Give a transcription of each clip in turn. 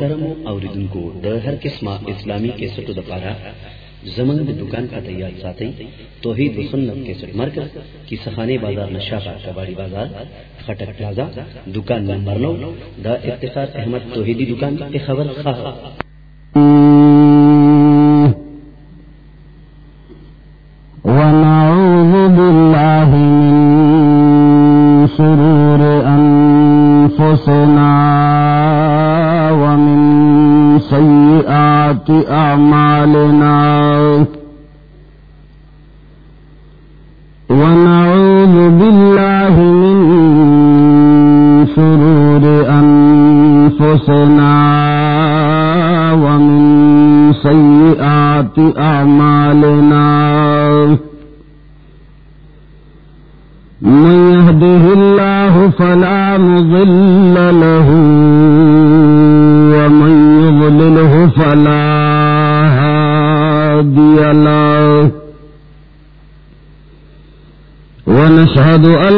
محترم اوریدن ہر قسم اسلامی کے سٹو دپارا زمن دکان کا تیار ساتھی توحید و سنت کے سٹ مرکز کی سخانے بازار نشافہ کباڑی بازار خٹک پلازا، دکان نمبر نو دا افتخار احمد توحیدی دکان کی خبر خواہ سيئات أعمالنا ونعوذ بالله من شرور أنفسنا ومن سيئات أعمالنا من يهده الله فلا مضل ونشهد أن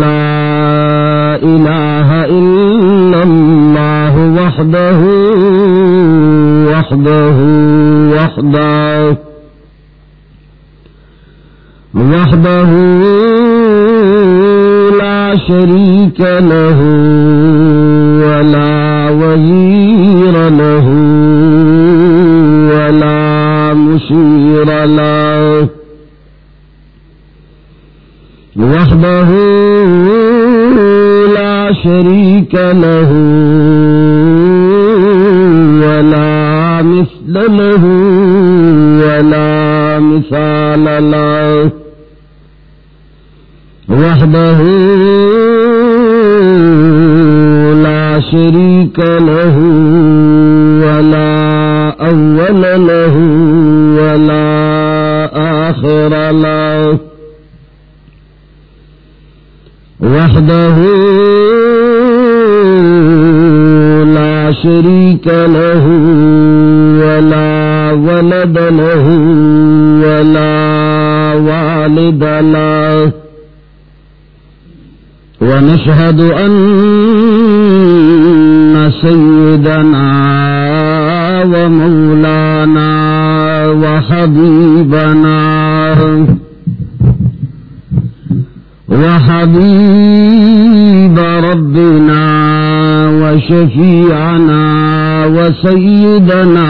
لا إله إلا الله وحده وحده وحده وحده لا شريك له. شريك له ولا مثل له ولا مثال له. وحده لا شريك له ولا أول له ولا آخر له. وحده شريك له ولا ولد له ولا والد له. ونشهد أن سيدنا ومولانا وحبيبنا وحبيب ربنا وشفيعنا وسيدنا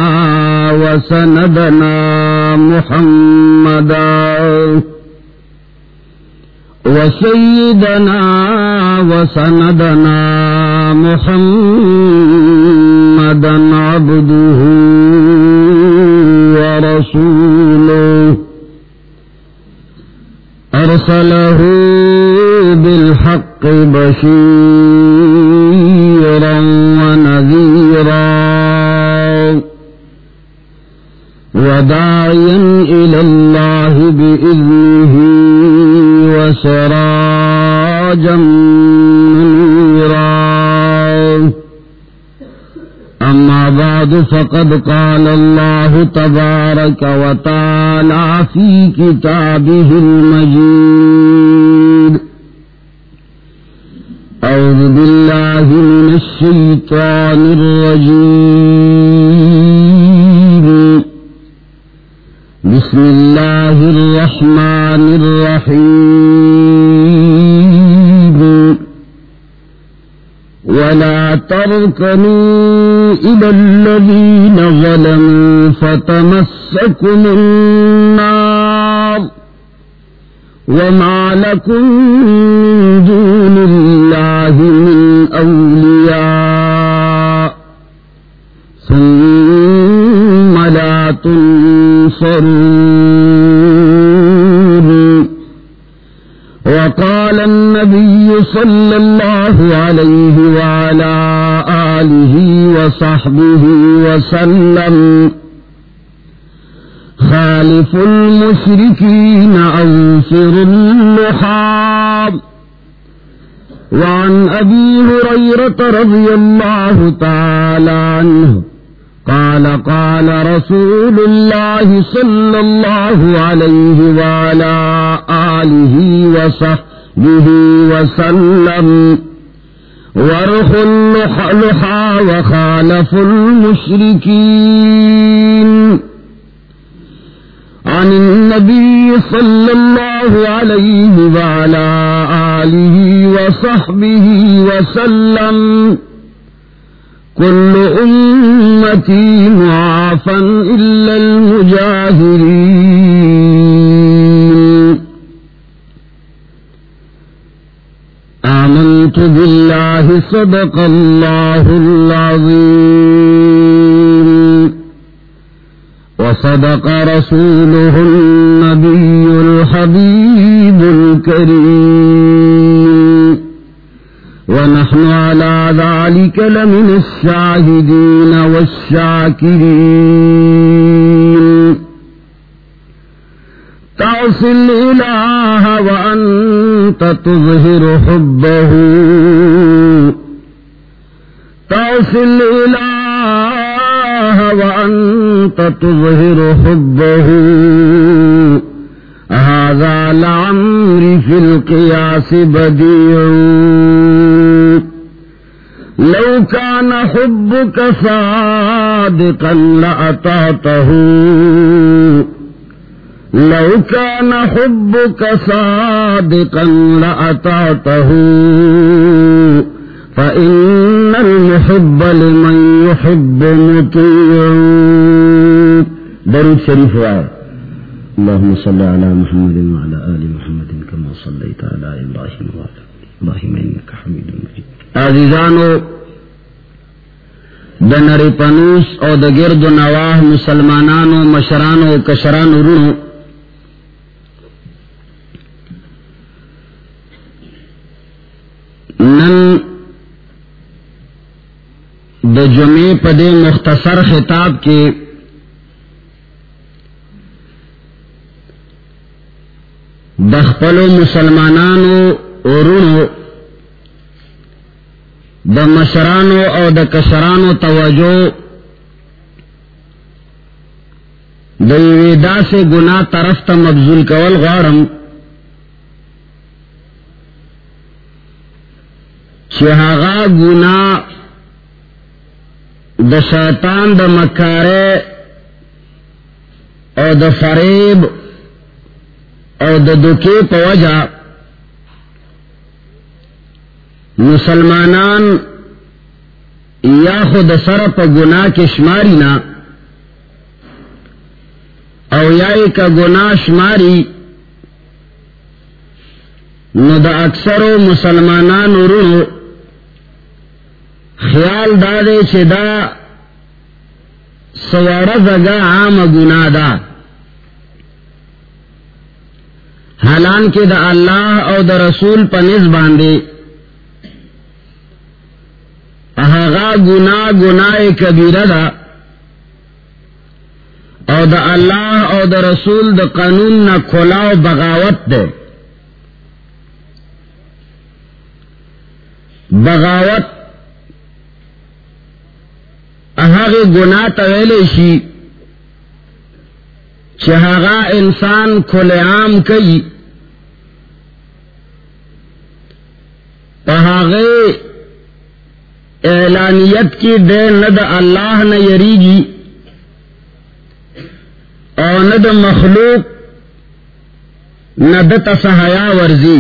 وسندنا محمدا وسيدنا وسندنا محمدا عبده ورسوله أرسله بالحق بشيرا وداعيا إلى الله بإذنه وسراجا منيرا. أما بعد، فقد قال الله تبارك وتعالى في كتابه المجيد أعوذ بالله من الشيطان الرجيم. بسم الله الرحمن الرحيم. ولا تركنوا إلى الذين ظلموا فتمسكم النار وما لكم من دون الله من أولياء. ثم لا تنصرون النبي صلى الله عليه وعلى آله وصحبه وسلم. خالف المشركين أوفر اللحام وعن أبي هريرة رضي الله تعالى عنه قال قال رسول الله صلى الله عليه وعلى آله وصحبه به وسلم. ورخ اللحى وخالف المشركين. عن النبي صلى الله عليه وعلى آله وصحبه وسلم. كل أمتي معافا إلا المجاهرين. آمنت بالله صدق الله العظيم. وصدق رسوله النبي الحبيب الكريم. ونحن على ذلك لمن الشاهدين والشاكرين. توصل إله وأنت تظهر حبه. توصل إله وأنت تظهر حبه. هذا لعمري في القياس بديع. لو كان حبك صادقا لأطعته. لو كان حبك صادقا لأطعته. فإن المحب لمن يحب مطيع درود شريف وعلا اللهم صل على محمد وعلى آل محمد كما صليت على إبراهيم وعلى إبراهيم، إنك حميد مجيد. عزيزانو دنری پنوس او د گرد نواح مسلمانانو، مشرانو کشرانو رونو نن د جمعے پدے مختصر خطاب کے دخپلو مسلمانانو ارونو د مشرانو او د کشرانو توجہ د ویدا سے گنا طرف ته مبذول کول غواړم چې گنا د شیطان د مکاره او د فریب او د دوکې په مسلمانان یا خود سر پا گناہ کے شماری نا او یا کا گناہ شماری نو دا اکثر مسلمانان رو خیال دادے چھ دا سوار زگا عام گناہ دا. حالان کے دا اللہ او دا رسول پنز باندے اہغا گنا گنا کبیرہ دا او دا اللہ او دا رسول دا قانون نہ کھولاؤ بغاوت دے. بغاوت اہاغ گنا طویلے شی چہاغا انسان کھلے عام کئی پہاغے اعلانیت کی دے ند اللہ نہ یریگی اور ند مخلوق ند تصحیا ورزی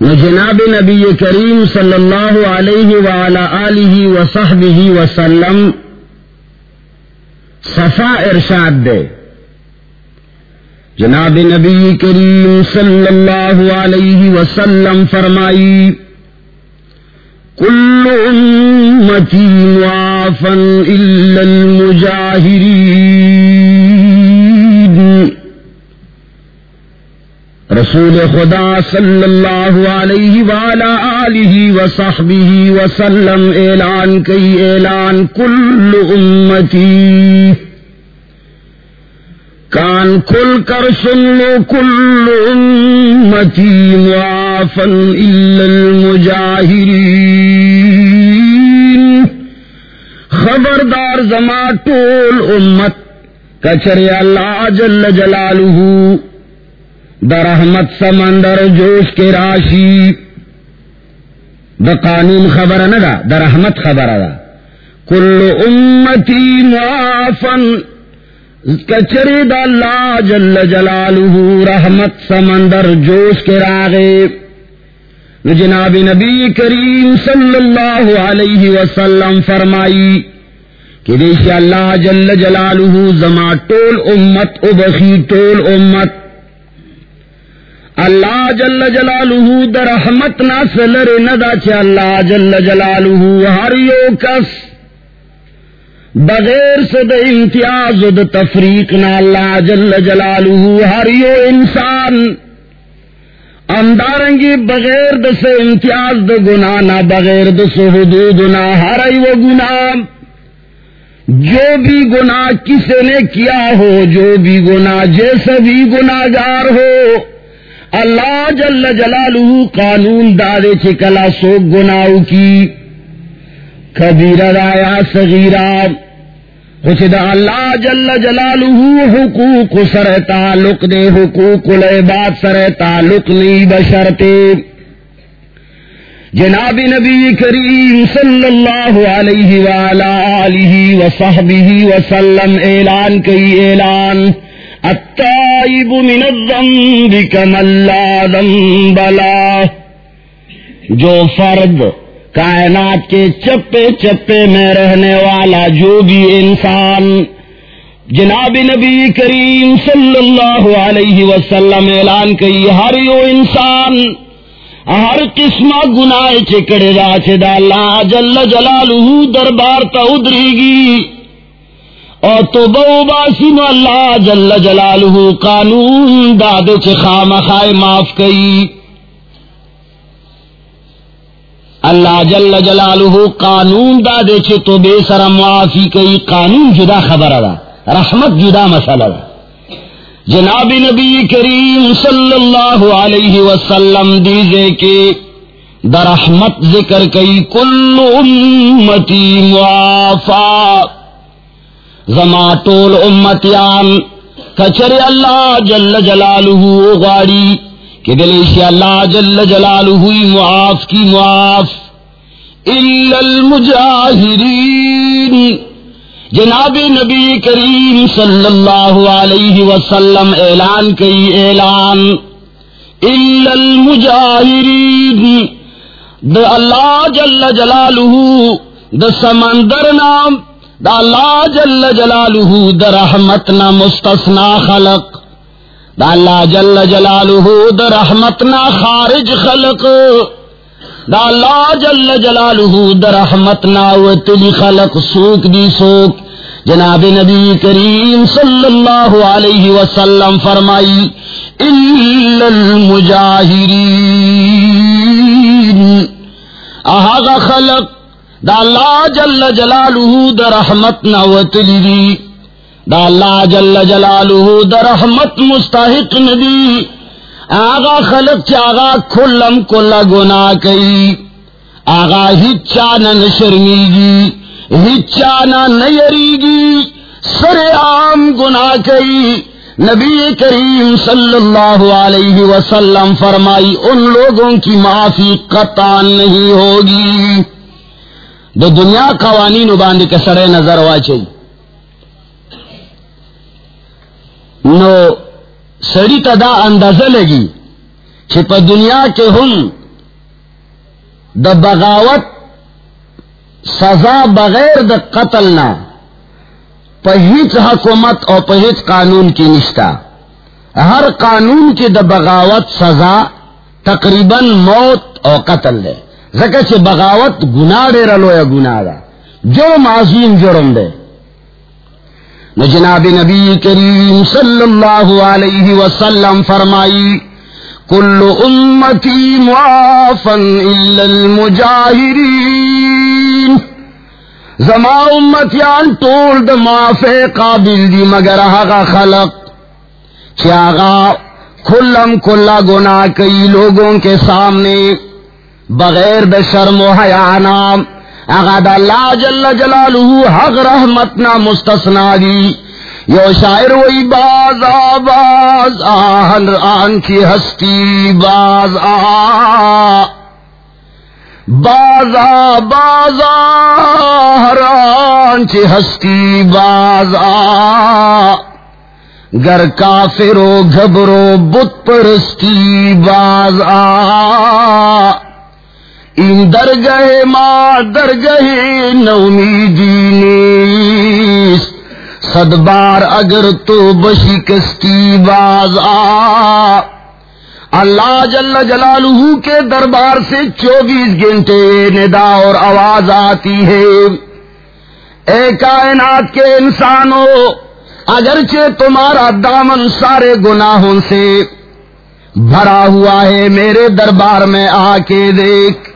جناب نبی کریم صلی اللہ علیہ وعلی آلہ وصحبہ وسلم صفا ارشاد دے۔ جناب نبی کریم صلی اللہ علیہ وسلم فرمائی كل أمتي معافا إلا المجاهرين رسول خدا صلی اللہ علیہ وعلا آلہ وصحبہ وسلم اعلان کئی اعلان کل امتی کان کھل کر سن لو کل امتی معافن الا المجاہرین خبردار زما ٹول امت کچر اللہ جل جلالہ دا رحمت سمندر جوش کے راشی. دا قانون خبر ندا دا رحمت خبر ادا کل امتی معافن. کچری دا اللہ جل جلالہ رحمت سمندر جوش کے راغے. جناب نبی کریم صلی اللہ علیہ وسلم فرمائی کہ دیش اللہ جل جلالہ زما ٹول امت ابخی ٹول امت. اللہ جل جلالہ در رحمت نہ سلر ندا چ اللہ جل جلالہ ہر یو کس بغیر سے د امتیاز د تفریق نہ اللہ جل جلالہ ہر یو انسان اندارنگی بغیر دس امتیاز د گنا نہ بغیر دس حدود نہ ہر وہ گنا جو بھی گنا کسی نے کیا ہو جو بھی گنا جیسے بھی گناگار ہو اللہ جل جلالہ قانون دادے چکلا سو گناؤ کی کبیر رایا سگیرا کچھ دا اللہ جل جلالہ حقوق سر تعلق دے، حقوق العباد سر تعلق نہیں بشرتے جناب نبی کریم صلی اللہ علیہ وآلہ آلہ وصحبہ وسلم اعلان کئی اعلان۔ التائب من الذنب کمن لا ذنب لا جو فرد کائنات کے چپے چپے میں رہنے والا جو بھی انسان، جناب نبی کریم صلی اللہ علیہ وسلم اعلان کی ہر یو انسان، ہر قسم گنا چکڑے را چدا اللہ جل جلالہ دربار تا ادری گی۔ اور تو بو باسی نو اللہ جل جلالہ قانون داد چخام خائے معاف کئی۔ اللہ جل جلالہ قانون دا دے چھے تو بے سر معافی کئی۔ قانون جدا خبر دا، رحمت جدا مسئلہ دا۔ جناب نبی کریم صلی اللہ علیہ وسلم دیزے کے دا رحمت ذکر کئی، کل امتی معافا۔ زما امتیان. کچر اللہ جل جلالہ غاڑی کہ دلیشی اللہ جل جلالہ ہوئی معاف کی، معاف. المجاہرین جناب نبی کریم صلی اللہ علیہ وسلم اعلان کئی، اعلان. المجاہرین دا اللہ جل جلالہ دا سمندر نام دا اللہ جل جلالہ دا رحمت مستثنا خلق. دا اللہ جل جلالہ دا رحمتنا خارج خلق. دا اللہ جل جلالہ دا رحمتنا وطلی خلق سوک دی سوک. جناب نبی کریم صلی اللہ علیہ وسلم فرمائی، الا المجاہرین. اہاغ خلق دا اللہ جل جلالہ دا رحمتنا وطلی دی دا اللہ جل جلالہ دا رحمت مستحق ندی. آغا خلق چاغا کلم کلا گنا کئی. آغا ہچانا نشرمیگی ہچانا نیریگی. سر عام گنا کئی. نبی کریم صلی اللہ علیہ وسلم فرمائی، ان لوگوں کی معافی قطع نہیں ہوگی. دو دنیا قوانین باندھ کے سڑے نظر واچئی نو سڑی تدا اندازہ لگی چھپ دنیا کے ہم دا بغاوت سزا بغیر دا قتل نہ پہیچ حکومت اور پہیچ قانون کی نشتہ ہر قانون کی دا بغاوت سزا تقریباً موت اور قتل دے زکر سے بغاوت گنا دے رلو یا گنا دا جو معظیم جرم دے جناب نبی کریم صلی اللہ علیہ وسلم فرمائی، کل امتی معافن الا المجاہرین. زما امتیان طول دا معافی قابل دی مگر آغا خلق چاگا کلم کلا گناہ کئی لوگوں کے سامنے بغیر دا شرم و حیانام اغاد اللہ جل جلالہ حق رحمتنا مستثنا دی، یو شاعر وہی باز آواز آہن آن کی ہستی باز آ۔ بازا بازا حران چی ہستی بازا گر کافرو گھبرو بت پرستی بازا ان در گئے ماں در گئے نومی نیست صد بار اگر تو بشی کستی باز آ۔ اللہ جل جلالہ کے دربار سے چوبیس گھنٹے ندا اور آواز آتی ہے۔ اے کائنات کے انسانوں اگرچہ تمہارا دامن سارے گناہوں سے بھرا ہوا ہے، میرے دربار میں آ کے دیکھ۔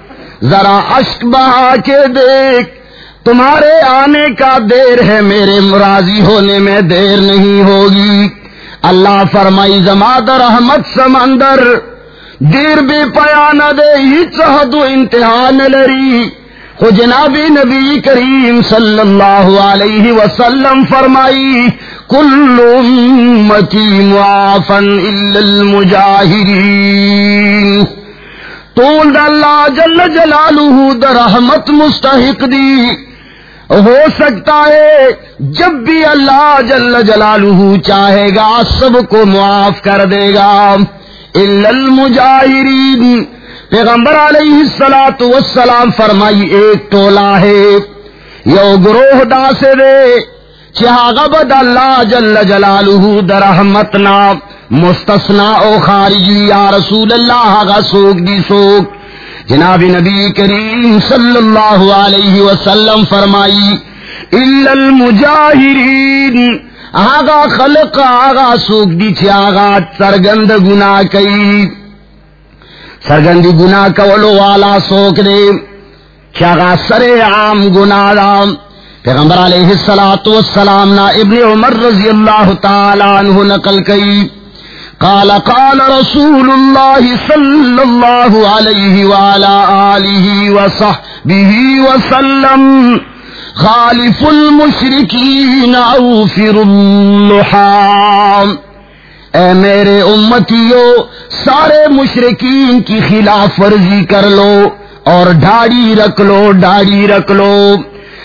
ذرا اشک بہا کے دیکھ۔ تمہارے آنے کا دیر ہے میرے مراضی ہونے میں دیر نہیں ہوگی۔ اللہ فرمائی زماد رحمت سمندر دیر بے پیا نہ دے ہی چہد امتحان لری۔ خو جنابی نبی کریم صلی اللہ علیہ وسلم فرمائی، کل امتی معافن الا المجاہرین طول دا اللہ جل جلالہ در رحمت مستحق دی۔ ہو سکتا ہے جب بھی اللہ جل جلالہ چاہے گا سب کو معاف کر دے گا۔ المجاہرین۔ پیغمبر علیہ السلاۃ والسلام فرمائی، ایک ٹولا ہے۔ یو گروہ دا سے دے چاہد اللہ جل جلالہ درحمتنا مستثنا او خارجی، یا رسول اللہ گا سوک دی سوک. جناب نبی کریم صلی اللہ علیہ وسلم فرمائی المجاہرین آگا خلق آگا سوک دی چی آگا سرگند گنا کئی. سرگندی گنا کولو والا سوک دے چی آگا سر عام گنا دام پیغمبر علیہ السلام نا ابن عمر رضی اللہ تعالی عنہ نقل کئی۔ قال قال رسول الله صلى الله عليه وعلى آله وصحبه وسلم، خالف المشركين اوفر اللحام. اے میرے امتیو، سارے مشرقین کی خلاف ورزی کر لو اور ڈاڑی رکھ لو ڈاڑی رکھ لو۔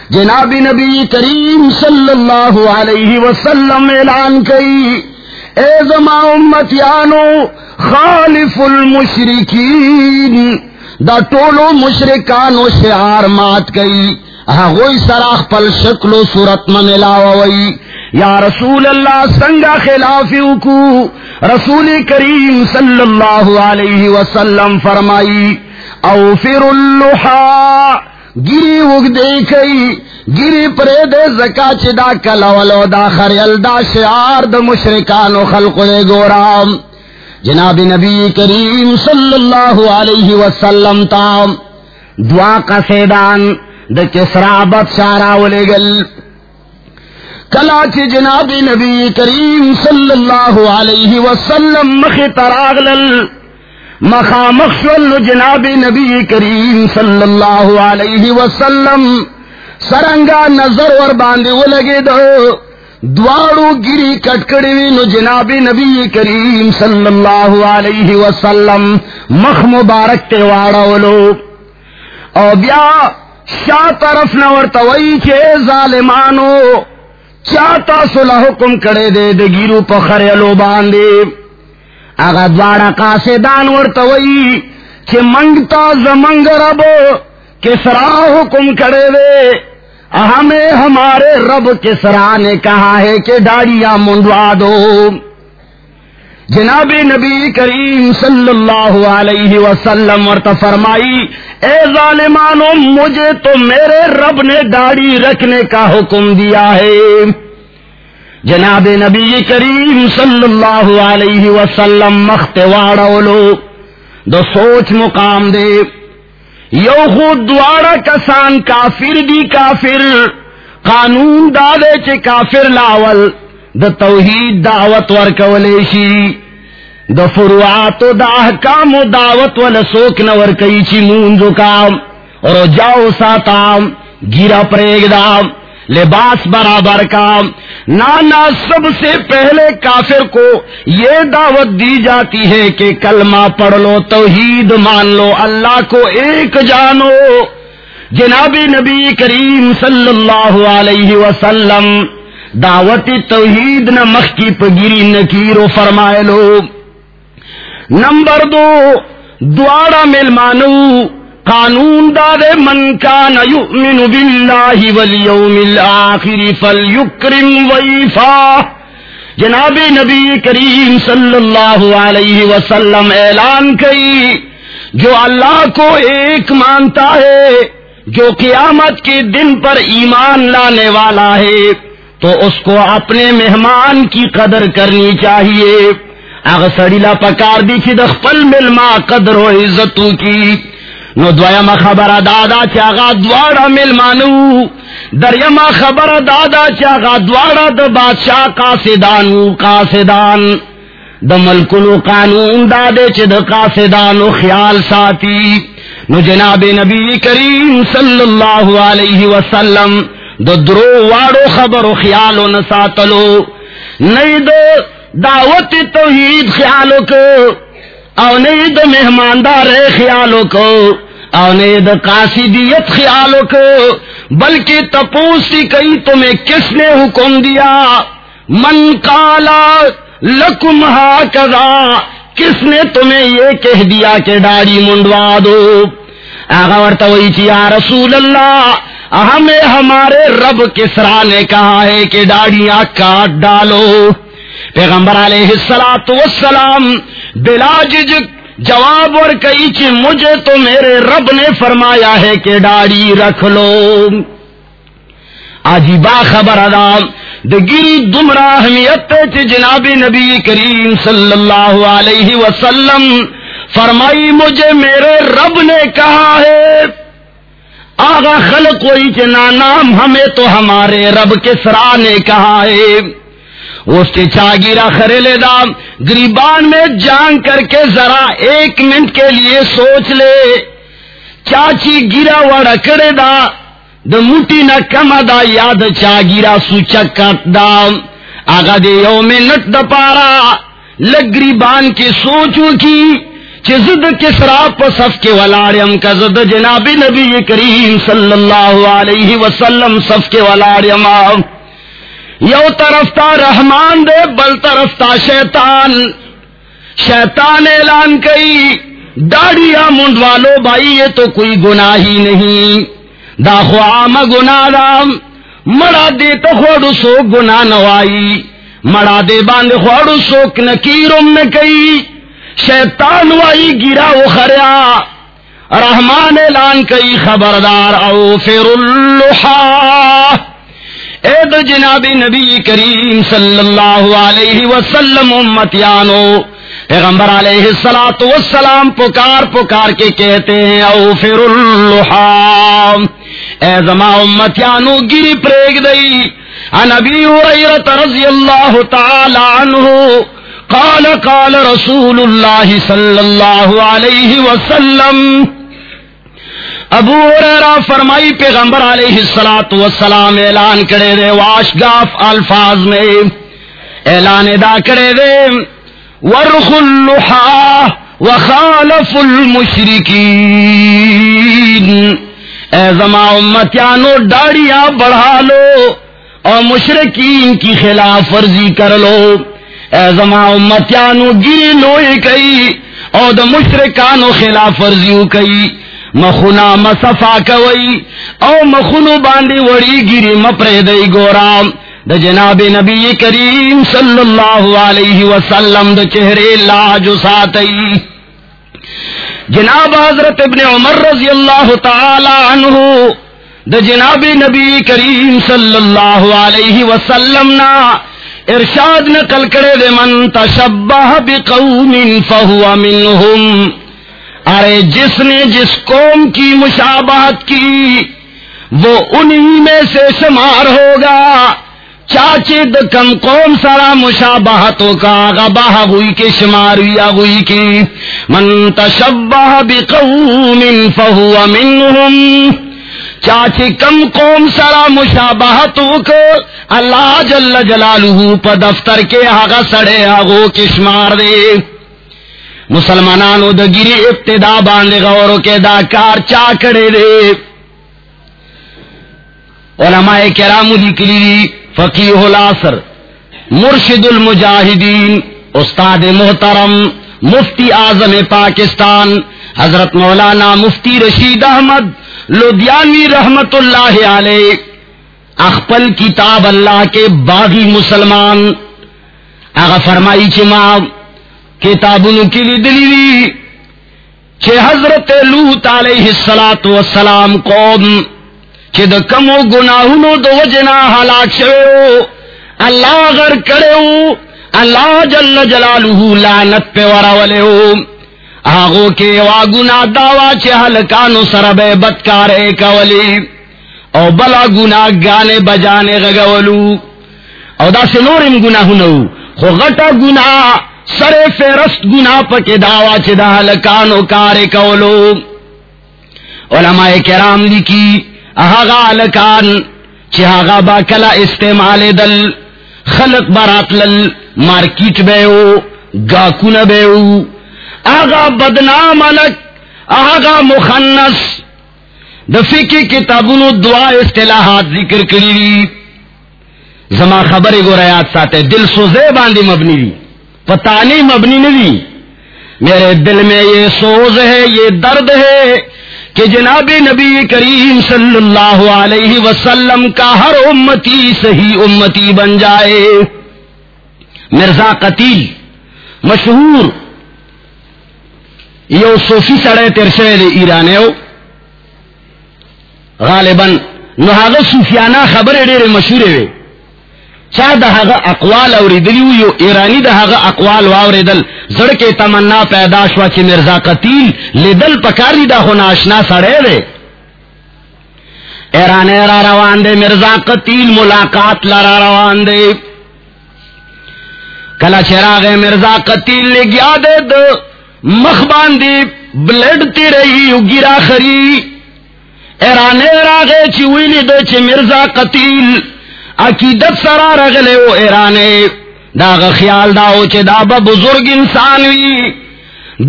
جناب نبی کریم صلی اللہ علیہ وسلم اعلان کئی۔ اے زما امتیانو، خالف المشرکین۔ دا ٹولو مشرکانو شعار مات کئی۔ ہوئی سراخ پل شکل و صورت میں ملاوئی یا رسول اللہ، سنگا خلاف کو رسول کریم صلی اللہ علیہ وسلم فرمائی او فر اللحا۔ گری اگ دیکھئی، گری پرے دے زکا چدا کلولو دا خریل، دا شعار دا مشرکان و خلق دے گورام۔ جناب نبی کریم صلی اللہ علیہ وسلم تام۔ دعا کا سیدان دا کسرا بد سارا ولے گل۔ کلا چی جناب نبی کریم صلی اللہ علیہ وسلم مخی تراغلل مخامخ جناب نبی کریم صلی اللہ علیہ وسلم، سرنگا نظر ور باندے وہ لگے دو، دوارو گری کٹکڑی نو جناب نبی کریم صلی اللہ علیہ وسلم، مخ مبارک تے واڑا او بیا شاہ طرف نور توئی کے ظالمانو، چاہتا سلح حکم کڑے دے دے گیرو پخر لو باندے۔ اگا دوارا کا سے دان توئی کہ منگتا زمنگ رب کسرا حکم کرے دے ہمیں ہمارے رب کسرا نے کہا ہے کہ ڈاڑیاں منڈوا دو۔ جناب نبی کریم صلی اللہ علیہ وسلم اور فرمائی، اے ظالمانو، مجھے تو میرے رب نے داڑھی رکھنے کا حکم دیا ہے۔ جناب نبی کریم صلی اللہ علیہ وسلم مخت واڑو دو سوچ مقام دے۔ یو خود دوارا کسان کافر دی کافر، قانون دادے چے کافر لاول دا توحید دعوت ورکولیشی دا فروعات دا احکام و دعوت والا سوک نور کئی مونزو کام، اور جاؤ ساتام، گیرا پریگ دام۔ لباس برابر کا۔ نانا سب سے پہلے کافر کو یہ دعوت دی جاتی ہے کہ کلمہ پڑھ لو، توحید مان لو، اللہ کو ایک جانو۔ جناب نبی کریم صلی اللہ علیہ وسلم، دعوت توحید نہ مخ کی پگیری نکیرو فرمائے لو۔ نمبر دو دوارا مل مانو قانون داد من کان یؤمن باللہ والیوم الاخر فلیکرم ویفا۔ جناب نبی کریم صلی اللہ علیہ وسلم اعلان کئی، جو اللہ کو ایک مانتا ہے، جو قیامت کے دن پر ایمان لانے والا ہے، تو اس کو اپنے مہمان کی قدر کرنی چاہیے۔ اگر سڑیلا پکار دی چی دخپل ملما قدر و عزتوں کی۔ نو دویما خبر دادا چاگا دوارا مل مانو دریما خبر دادا چاگا دوارا د بادشاہ قاسدانو قاسدان د ملکلو قانون دادے چ د قاسدانو خیال ساتھی نو جناب نبی کریم صلی اللہ علیہ وسلم د درو واڑو خبر و خیالو نساتلو نئی دو دعوت توحید خیالو کو او نئی دو مہماندار خیالو کو او نے دا قاصدیت خیالوں کو بلکہ تپوسی کئی تمہیں کس نے حکم دیا؟ من کالا لکم ہا کزا کس نے تمہیں یہ کہہ دیا کہ ڈاڑی منڈوا دو؟ آگا ورتا وہی چیا رسول اللہ، ہمیں ہمارے رب کسرا نے کہا ہے کہ ڈاڑیاں کاٹ ڈالو؟ پیغمبر علیہ السلام بلا ججک جواب اور کئی چی مجھے تو میرے رب نے فرمایا ہے کہ ڈاڑی رکھ لو۔ آجی با خبر ادام دگری دمرا اہمیت جناب نبی کریم صلی اللہ علیہ وسلم فرمائی، مجھے میرے رب نے کہا ہے آگا خل کوئی چنا نام ہمیں تو ہمارے رب کے سرا نے کہا ہے۔ اس کے چاگیرا خریلے دام، گریبان میں جان کر کے ذرا ایک منٹ کے لیے سوچ لے۔ چاچی گرا وڑکڑے دا دا موٹی نہ کم دا، یاد چا گیرا سوچک دام۔ آگا دے یو منٹ دا پارا، لگ گریبان کی سوچو کی زد کسرا صف کے ولاڑیم کا زد جناب نبی کریم صلی اللہ علیہ وسلم، صف کے ولاڑیم آم یو طرف تا رحمان دے، بل طرف تا شیطان۔ شیطان اعلان کئی داڑیا منڈ والو بھائی، یہ تو کوئی گناہ ہی نہیں۔ دا خوام گنا دام مڑا دے تو خوڑ سو گنا نوائی۔ مڑا دے باندھ خوڑ سوک نکیرم نے کئی۔ شیطان وائی گرا وہ خریا۔ رحمان اعلان کئی، خبردار او فر اللہ اے جناب نبی کریم صلی اللہ علیہ وسلم امتیانو۔ پیغمبر علیہ السلام والسلام پکار پکار کے کہتے ہیں او فر اللحام اے زما امتیانو، گری پریگ دئی ان ابی حریرت رضی اللہ تعالی عنہ قال قال رسول اللہ صلی اللہ علیہ وسلم ابو ریرا فرمائی پیغمبر علیہ السلاط وسلام اعلان کرے دے، واش گاف الفاظ میں اعلان دا کرے دے، ورخ اللحا وخالف المشرکین۔ اے زما امتیانو ڈاڑیاں بڑھا لو اور مشرقین کی خلاف ورزی کر لو۔ اے زما امتیانو گری کئی اور دا مشرکانو خلاف ورزیو کئی۔ مخنا مسفا کوئی او مخنو باندی وڑی گیری مپرے دئی گورام دا جناب نبی کریم صلی اللہ علیہ وسلم دا چہرے لا جو ساتئی جناب حضرت ابن عمر رضی اللہ تعالی عنہ دا جناب نبی کریم صلی اللہ علیہ وسلم نا ارشاد نقل کرے دے من تشبہ بقوم فہو منہم ارے جس نے جس قوم کی مشابہت کی، وہ انہی میں سے شمار ہوگا۔ چاچے کم قوم سارا مشابہتوں کا غباہ ہوئی کے شمار یا ہوئی کی۔ من تشبہ بقوم فہو منہم۔ چاچی کم قوم سرا مشابہت کو اللہ جل جلالہ پا دفتر کے آگا سڑے آگو کشمار دے۔ مسلمانانو دا گری ابتدا باندے غورو کے دا کار چاکڑے دے علماء کرام لکلی فقیح الاسر مرشد المجاہدین استاد محترم، مفتی اعظم پاکستان، حضرت مولانا مفتی رشید احمد لدھیانی رحمت اللہ علیہ، اخپل کتاب اللہ کے باغی مسلمان۔ اگر فرمائی چما کتاب کی دلی چھ حضرت لوت علیہ السلام والسلام قوم چھ دا کمو گناہنو دو وجنا حلاک شوئے اللہ غر کرے ہو، اللہ جل جلالہ لعنت پہ وراولے آغو کے واگنا داوا چھ حلکانو سربے بدکارے کولی۔ او بلا گنا گانے بجانے غگولو۔ او دا سنورم گناہنو خو غٹا گناہ سر فیرست گنا پک داوا چھ دا کارے کولو۔ علماء کرام لکی اہاغا حلکان چھ آغا با کلا استعمال دل۔ خلق براتل مارکیٹ بے گاکون بے او آگا بدنام الگ آگا مخنس دفی کی کتابوں دعا اصطلاحات ذکر کری زما خبر گو ریات ساتے، دل سوزے باندھی مبنی دی۔ پتانی مبنی نہیں میرے دل میں یہ سوز ہے، یہ درد ہے کہ جناب نبی کریم صلی اللہ علیہ وسلم کا ہر امتی صحیح امتی بن جائے۔ مرزا قتیل مشہور یو صوفی سڑے ترسے دے ایرانے غالباً نہ صوفیانہ خبر ڈیرے مشہور ہوئے۔ چا دہاغ اقوال اور دلیو یو ایرانی دہاغ اقوال واور دل زڑ کے تمنا پیدا شوا چی مرزا قتیل لدل پکاری دا خو ناشنا سڑے دے ایران را روان دے مرزا قتیل ملاقات لرا روان دے کلا چراغ مرزا قتیل لے گیا دے دو مخ باندی بلڈ تی رہی یو گرا خری ایران را گے چی ویلی دے چی مرزا قتیل عقیدت سرا رگلے او ایرانے۔ دا خیال داو چے دا با بزرگ انسان وی۔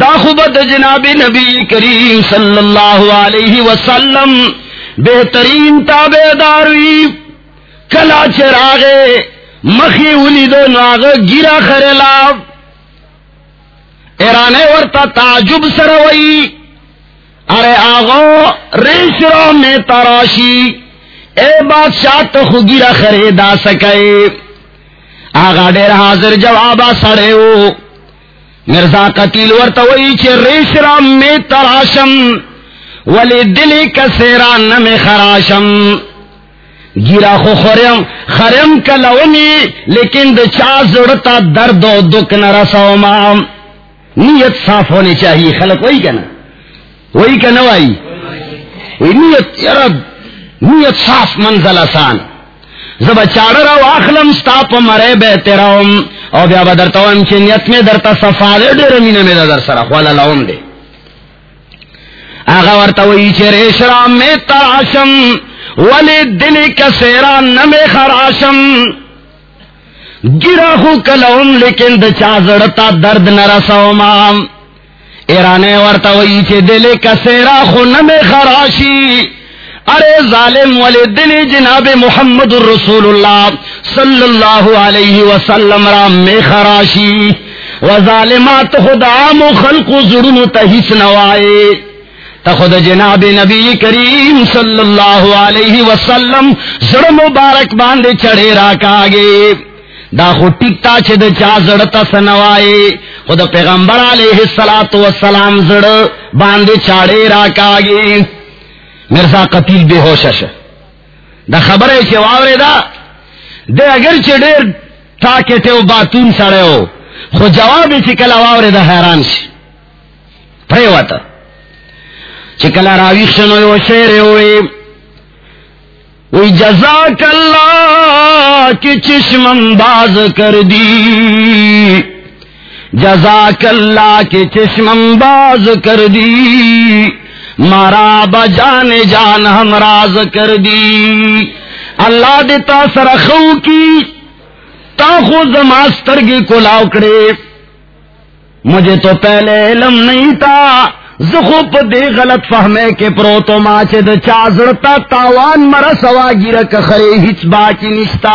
دا خوبت جناب نبی کریم صلی اللہ علیہ وسلم بہترین تابے داروی کلا چراغے مخی ولی دو ناغ گیرا خرلا ایرانے ورطا تعجب سروئی ارے آغو ریش رو میں تراشی۔ اے بادشاہ، تو خگیرا خریدا سکے۔ آگا ڈیر حاضر جوابا سڑے ہو۔ مرزا قتیل ورتوئی چھ ریش رام میں تراشم۔ ولی دلی کسیران نمی خراشم۔ گیرا خو خورم خرم کلونی، لیکن د چا زڑتا درد و دکھ نہ رسو مام نیت صاف ہونی چاہیے، خلق وہی کہنا وہی کہنا وائی نیت یار نیت صاف منزل آسان. زب چاڑ رو آخلم ستاپ مرے بے تیراؤم او بیا بدر توم چی نیت میں در تا صفا دے دیر مین میں در سرا، خوالا لاؤم دے. آغا ورطوئی چی ریشرام میں تراشم، ولی دلی کسیران نمی خراشم. گرا خو کلوم، لیکن د چا زڑتا درد نرسو مام ایرانے ورطوئی چی دلی کسیرا خو نمی خراشی. ارے ظالم والے دل جناب محمد الرسول اللہ صلی اللہ علیہ وسلم رام میں خراشی و ظالمات خود عام و خلق ضرور نوائے تخد جناب نبی کریم صلی اللہ علیہ وسلم زر مبارک باندے چڑھے راک آگے دا خود ٹکتا چھ دا چا زڑتا سنوائے خود پیغمبر علیہ السلام زڑ باندے چاڑے راک آگے مرزا قتیل بے ہوش دا خبر ہے کہ واورے دا، دے اگر چڈیر تا کہتے ہو، باتون سڑے ہو، خو جواب چکلا واورے دا حیران سی پرے واتا چکلا راویخ شنو یو شیر ہوئے۔ وی جزاک اللہ کی چشم باز کر دی۔ جزاک اللہ کی چشم باز کر دی۔ مارا بجان جان ہم راز کر دی۔ اللہ دیتا سرخو کی، تا خود ماسٹر کی کو لاؤکڑے مجھے تو پہلے علم نہیں تھا زخوپ دے غلط فہمے کے پرو تو ماچے د چازڑتا تاوان مرا سوا گرک خرے ہچ باچی نشتا۔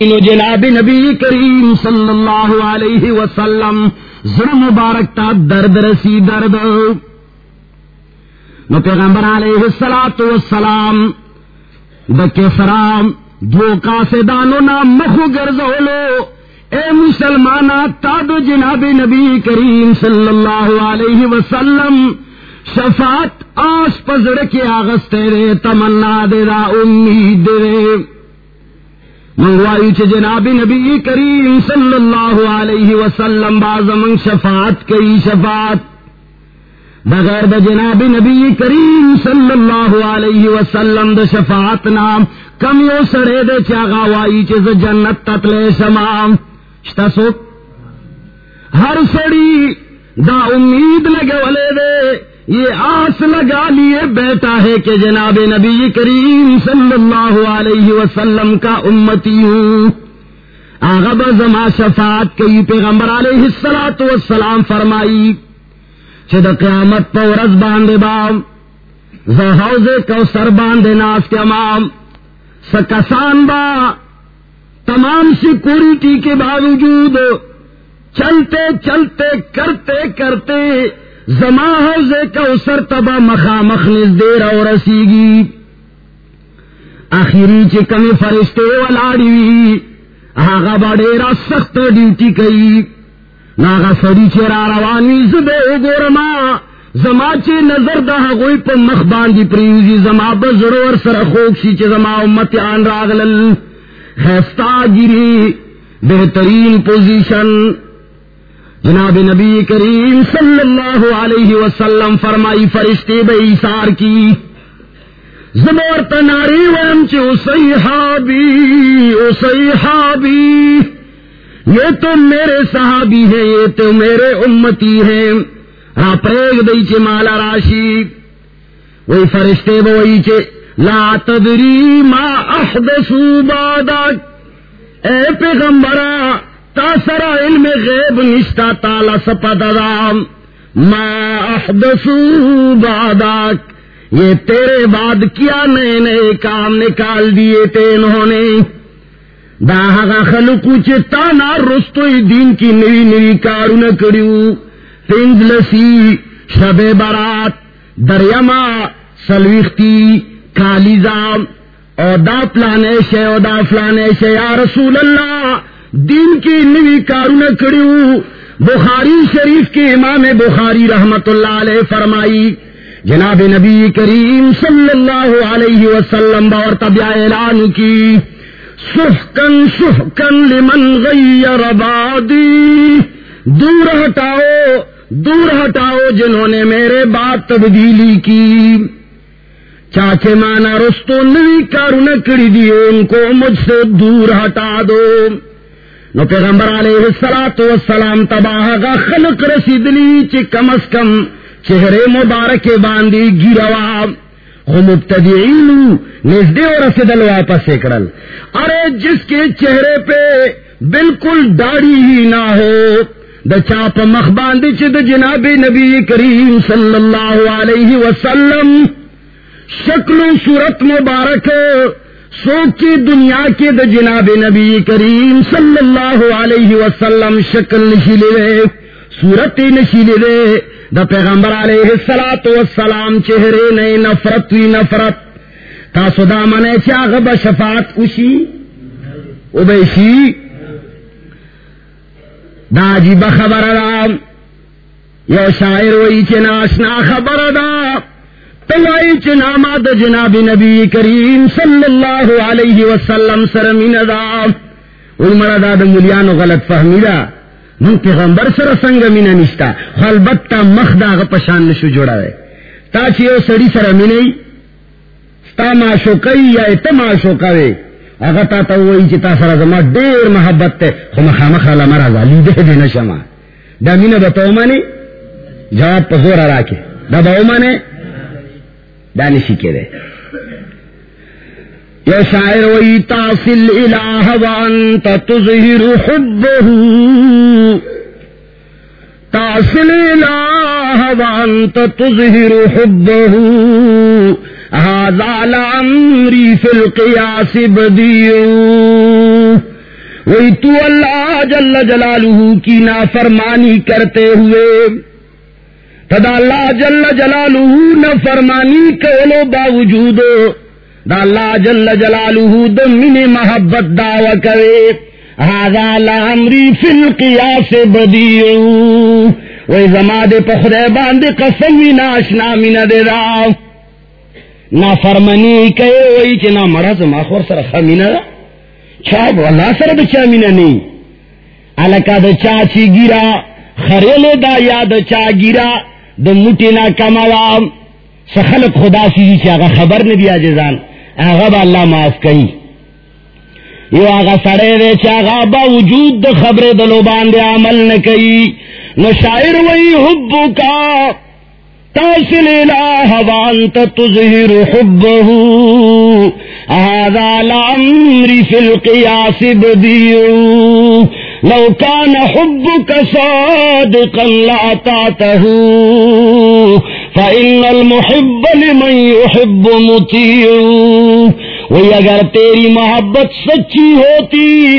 جناب نبی کریم صلی اللہ علیہ وسلم ذر مبارک تا درد رسی درد۔ نو پیغمبر علیہ السلام والسلام دکے فرام دھوکا سے نا مخو گرزولو اے مسلمانا تادو جناب نبی کریم صلی اللہ علیہ وسلم شفاعت آس پزڑ کے آغستے رے تمنا دے دا امید دے۔ منگوائی چ جناب نبی کریم صلی اللہ علیہ وسلم بازم شفاعت کئی شفاعت۔ بغیر د جناب نبی کریم صلی اللہ علیہ وسلم د شفاعت نام کم یو سڑے دے چاگا وائی چیز جنت تتلے شمام۔ شتاسو ہر سڑی دا امید لگے والے دے۔ یہ آس لگا لیے بیٹا ہے کہ جناب نبی کریم صلی اللہ علیہ وسلم کا امتی ہوں۔ آغب زما شفاعت کئی پیغمبر علیہ السلام والسلام فرمائی چد قیامت پورز باندے بام زہوز کو سر باندے ناس کے امام۔ سکسان با تمام سیکورٹی کے باوجود چلتے چلتے کرتے کرتے زما حوزے کا اسر تبا مخا مخنز دیر اور رسیگی۔ آخری چکمی فرشتے والاڑی وی۔ آغا بڑیرا سخت ڈیوٹی کئی۔ ناغا سڑی چرا روانی زبے گورما زما چی نظر دا غوی پا مخ باندی پریوزی۔ زما بزرور سر خوکشی چی زما امت آن راغلل۔ خیستا گیری۔ بہترین پوزیشن۔ جناب نبی کریم صلی اللہ علیہ وسلم فرمائی فرشتے بے سار کی، زبور تناری وم صحابی او صحابی یہ تو میرے صحابی ہیں، یہ تو میرے امتی ہیں۔ ہاں آپ دئی چ مالا راشی۔ وہی فرشتے وہی چ لا تدری ما احدثو بعدک۔ اے پیغمبرہ تاسرا علم غیب نشتا تالا سپا ددام ما احدثو بعدک یہ تیرے بعد کیا نئے نئے کام نکال دیے تھے انہوں نے؟ داہا خلقو چتا نا رستو دین کی نئی نئی کارو نہ کریو. پنج لسی، شب برات دریما سلوختی کالیزام او دا پلانے شے، او دا فلانے شے، یا رسول اللہ دین کی نوی کارون کڑیو بخاری شریف کے امام بخاری رحمت اللہ علیہ فرمائی، جناب نبی کریم صلی اللہ علیہ وسلم اور طبع اعلان کی سحکن سحکن لمن غیر بادی دور ہٹاؤ دور ہٹاؤ جنہوں نے میرے بات تبدیلی کی۔ چاچے مانا رستو نوی کارون کڑی دیو ان کو مجھ سے دور ہٹا دو۔ نو پیغمبر علیہ السلام والسلام تباہ گا خلق رسیدلی چی کم از کم چہرے مبارک باندی گیروا. مبتدئین نزدے اور رسیدل واپس اکڑل. ارے جس کے چہرے پہ بالکل داڑھی ہی نہ ہو، دا چاپ مخ باندی چی دا جناب نبی کریم صلی اللہ علیہ وسلم شکل و صورت مبارک سوچ کی دنیا کے د جناب نبی کریم صلی اللہ علیہ وسلم شکل نشیلے رے سورت نشیلے رے دا پیغمبر علیہ السلام تو سلام چہرے نئے نفرت وی نفرت۔ تا سدا من چاغ بشفات اسی؟ او بیشی دا جی بخبر رام یو شاعر وئی چناشنا خبر دا۔ توائی چناما د جناب نبی کریم صلی اللہ علیہ وسلم سرمین دا عمر دا دا ملیانو غلط فہمی دا من پیغمبر سر سنگ مینا نشتا. خلبتا مخ دا غا پشان نشو جوڑا ہے تا چی او سڑی سر مینی ستا معشو کئی یا ایتا معشو کئی اگر تا تا وہی چی تا سر زما دیر محبت تے. خو مخامخ علا مرازا لی دے دے نشما. دا مینا بتاو مانی جواب پا زور را دا باو مانی دا نشی کے دے۔ یا شاعر وی تاصل الہ وانت تظہر حبہ۔ تاصل الہ وانت تظہر حبہ۔ هذا لعمری فی القیاس بدیو وی تو اللہ جل جلالہ کی نافرمانی کرتے ہوئے تدا اللہ جل جلالہ نافرمانی کولو باوجود، دا اللہ جل جلالہ دمین محبت دعوی کرے هذا لامری فی القیاس بدیعو وی زماد پخدے باندے قسم وی ناشنا من دے دا۔ نا فرمنی کئے وی چی نا مرض ما خور سر خمین دا۔ چاہ اللہ سر بچا من نی۔ علکا دا چاچی گیرا خریل دا یا دا چا گیرا۔ دا موٹی نا کمالا سخلق خدا سی چاگا خبر نبی آجزان، آغا با اللہ معاف کئی۔ یو آغا سڑے دے چاگا با وجود دا خبر دلو باندے عمل نکئی نو شاعر وی حبو کا تاصل الہ وانت تظہر حبہو۔ هذا لعمری فی القیاس بدیعو۔ لو كان حبك صادقا لأطعته فإن المحب لمن يحب مطيع. وہی اگر تیری محبت سچی ہوتی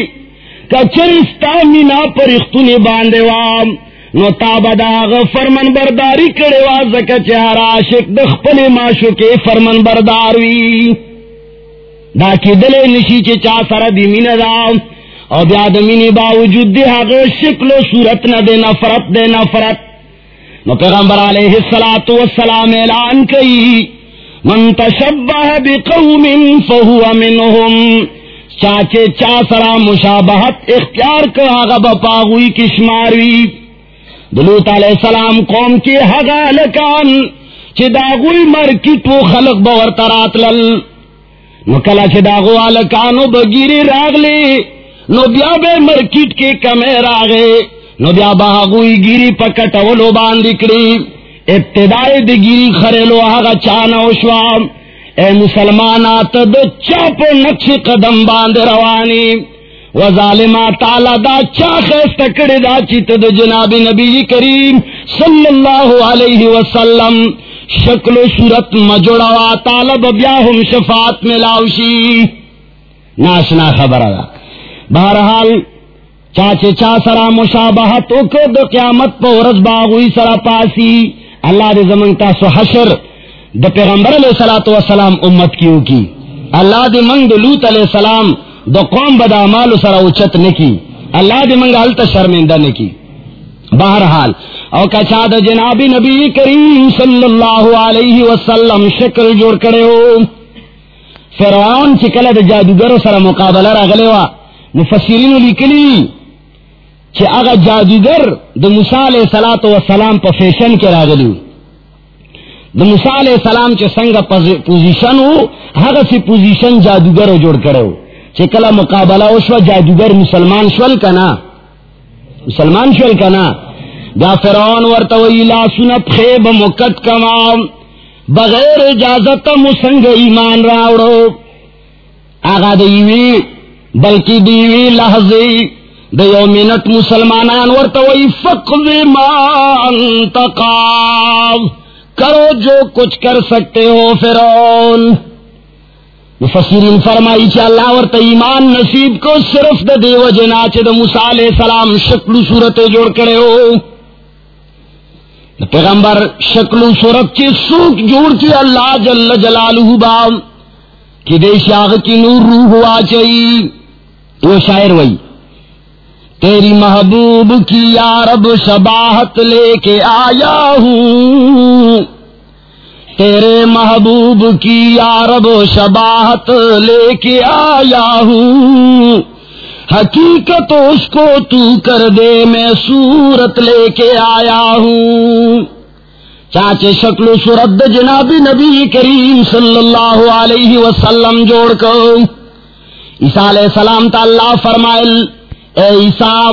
کچرستا مینا پر اختن باندے وام نو تابداغ فرمن برداری کرے وا زکا چہر عاشق دخپل ماشو کے فرمن برداروی دا کی دلے نشی چے چا سر دی مین دام او بیا دمینی باوجود دی حق شکل و صورت نہ دے نفرت دے نفرت نو پیغمبر علیہ الصلات والسلام اعلان کئی، من تشبہ بقوم فهو منهم چاچے چا سرا مشابہت اختیار کر، آغا بپاغوی کشماروی دلوت علیہ السلام قوم کی حقا لکان چی داغوی مرکت و خلق باور ترات لل۔ نو چی داغو آلکانو بگیری راغلی۔ نو بیا بے مرکٹ کے کمے راغے نو بیا باغوی گیری پکٹ پکٹولو باندکڑی ابتدائی دی گیری خریلو آغا چانا شوام اے مسلمانات دو چاپو نقش قدم باند روانی۔ و ظالمہ تعالی دا چاخیست کڑی دا چیت دا جناب نبی کریم صلی اللہ علیہ وسلم۔ شکل و صورت مجڑوا طالب بیا ہم شفاعت ملاوشی۔ ناشنا خبر دا بہرحال، چاچے چا سرا مشابہت کو دو قیامت پا ورز باغوی سرا پاسی، اللہ دے زمن تاسو حشر دا پیغمبر علیہ الصلوۃ والسلام امت کیو کی؟ اللہ دے منگ دے لوط علیہ السلام دا قوم بدا مال سرا اوچت نکی، اللہ دے منگ حالت شرمندہ نکی۔ بہرحال، او کچا دا جناب نبی کریم صلی اللہ علیہ وسلم شکل جوڑ کرے ہو۔ فرعون چکل دا جادوگر سرا مقابلہ راغلے وا مفسرین لکلی چی اگا جادوگر دا موسیٰ علیہ السلام و سلام پا فیشن کے راغلیو دا موسیٰ علیہ السلام چی سنگا پوزیشن ہو، اگا سی پوزیشن جادوگر ہو جوڑ کرو چی کلا مقابلہ وشوا جادوگر مسلمان شول کنا. مسلمان شول کنا. دا فرعون ورطوئی لا سنت خیب مکت کمام بغیر اجازت مسنگ ایمان راوڑو. آغا دیوی بلکہ دیوی لحظی دیو منٹ مسلمانان ورطوئی فقض ما انتقاب کرو جو کچھ کر سکتے ہو فرعون۔ مفسرین فرمائی چا اللہ ورطا ایمان نصیب کو صرف دا دیو جناچ دا موسیٰ علیہ السلام شکل صورت جوڑ کرے ہو۔ پیغمبر شکل صورت چی سوک جوڑ کی اللہ جل جلالہ بام کی دے شاغ کی نور روح ہوا چاہی۔ وہ شاعر وئی تیری محبوب کی یا رب شباہت لے کے آیا ہوں۔ تیرے محبوب کی یا رب شباہت لے کے آیا ہوں۔ حقیقت اس کو تو کر دے، میں صورت لے کے آیا ہوں۔ چاچے شکل و صورت جناب نبی کریم صلی اللہ علیہ وسلم جوڑ کر۔ عیسیٰ علیہ السلام تا اللہ فرمائل، اے عیسیٰ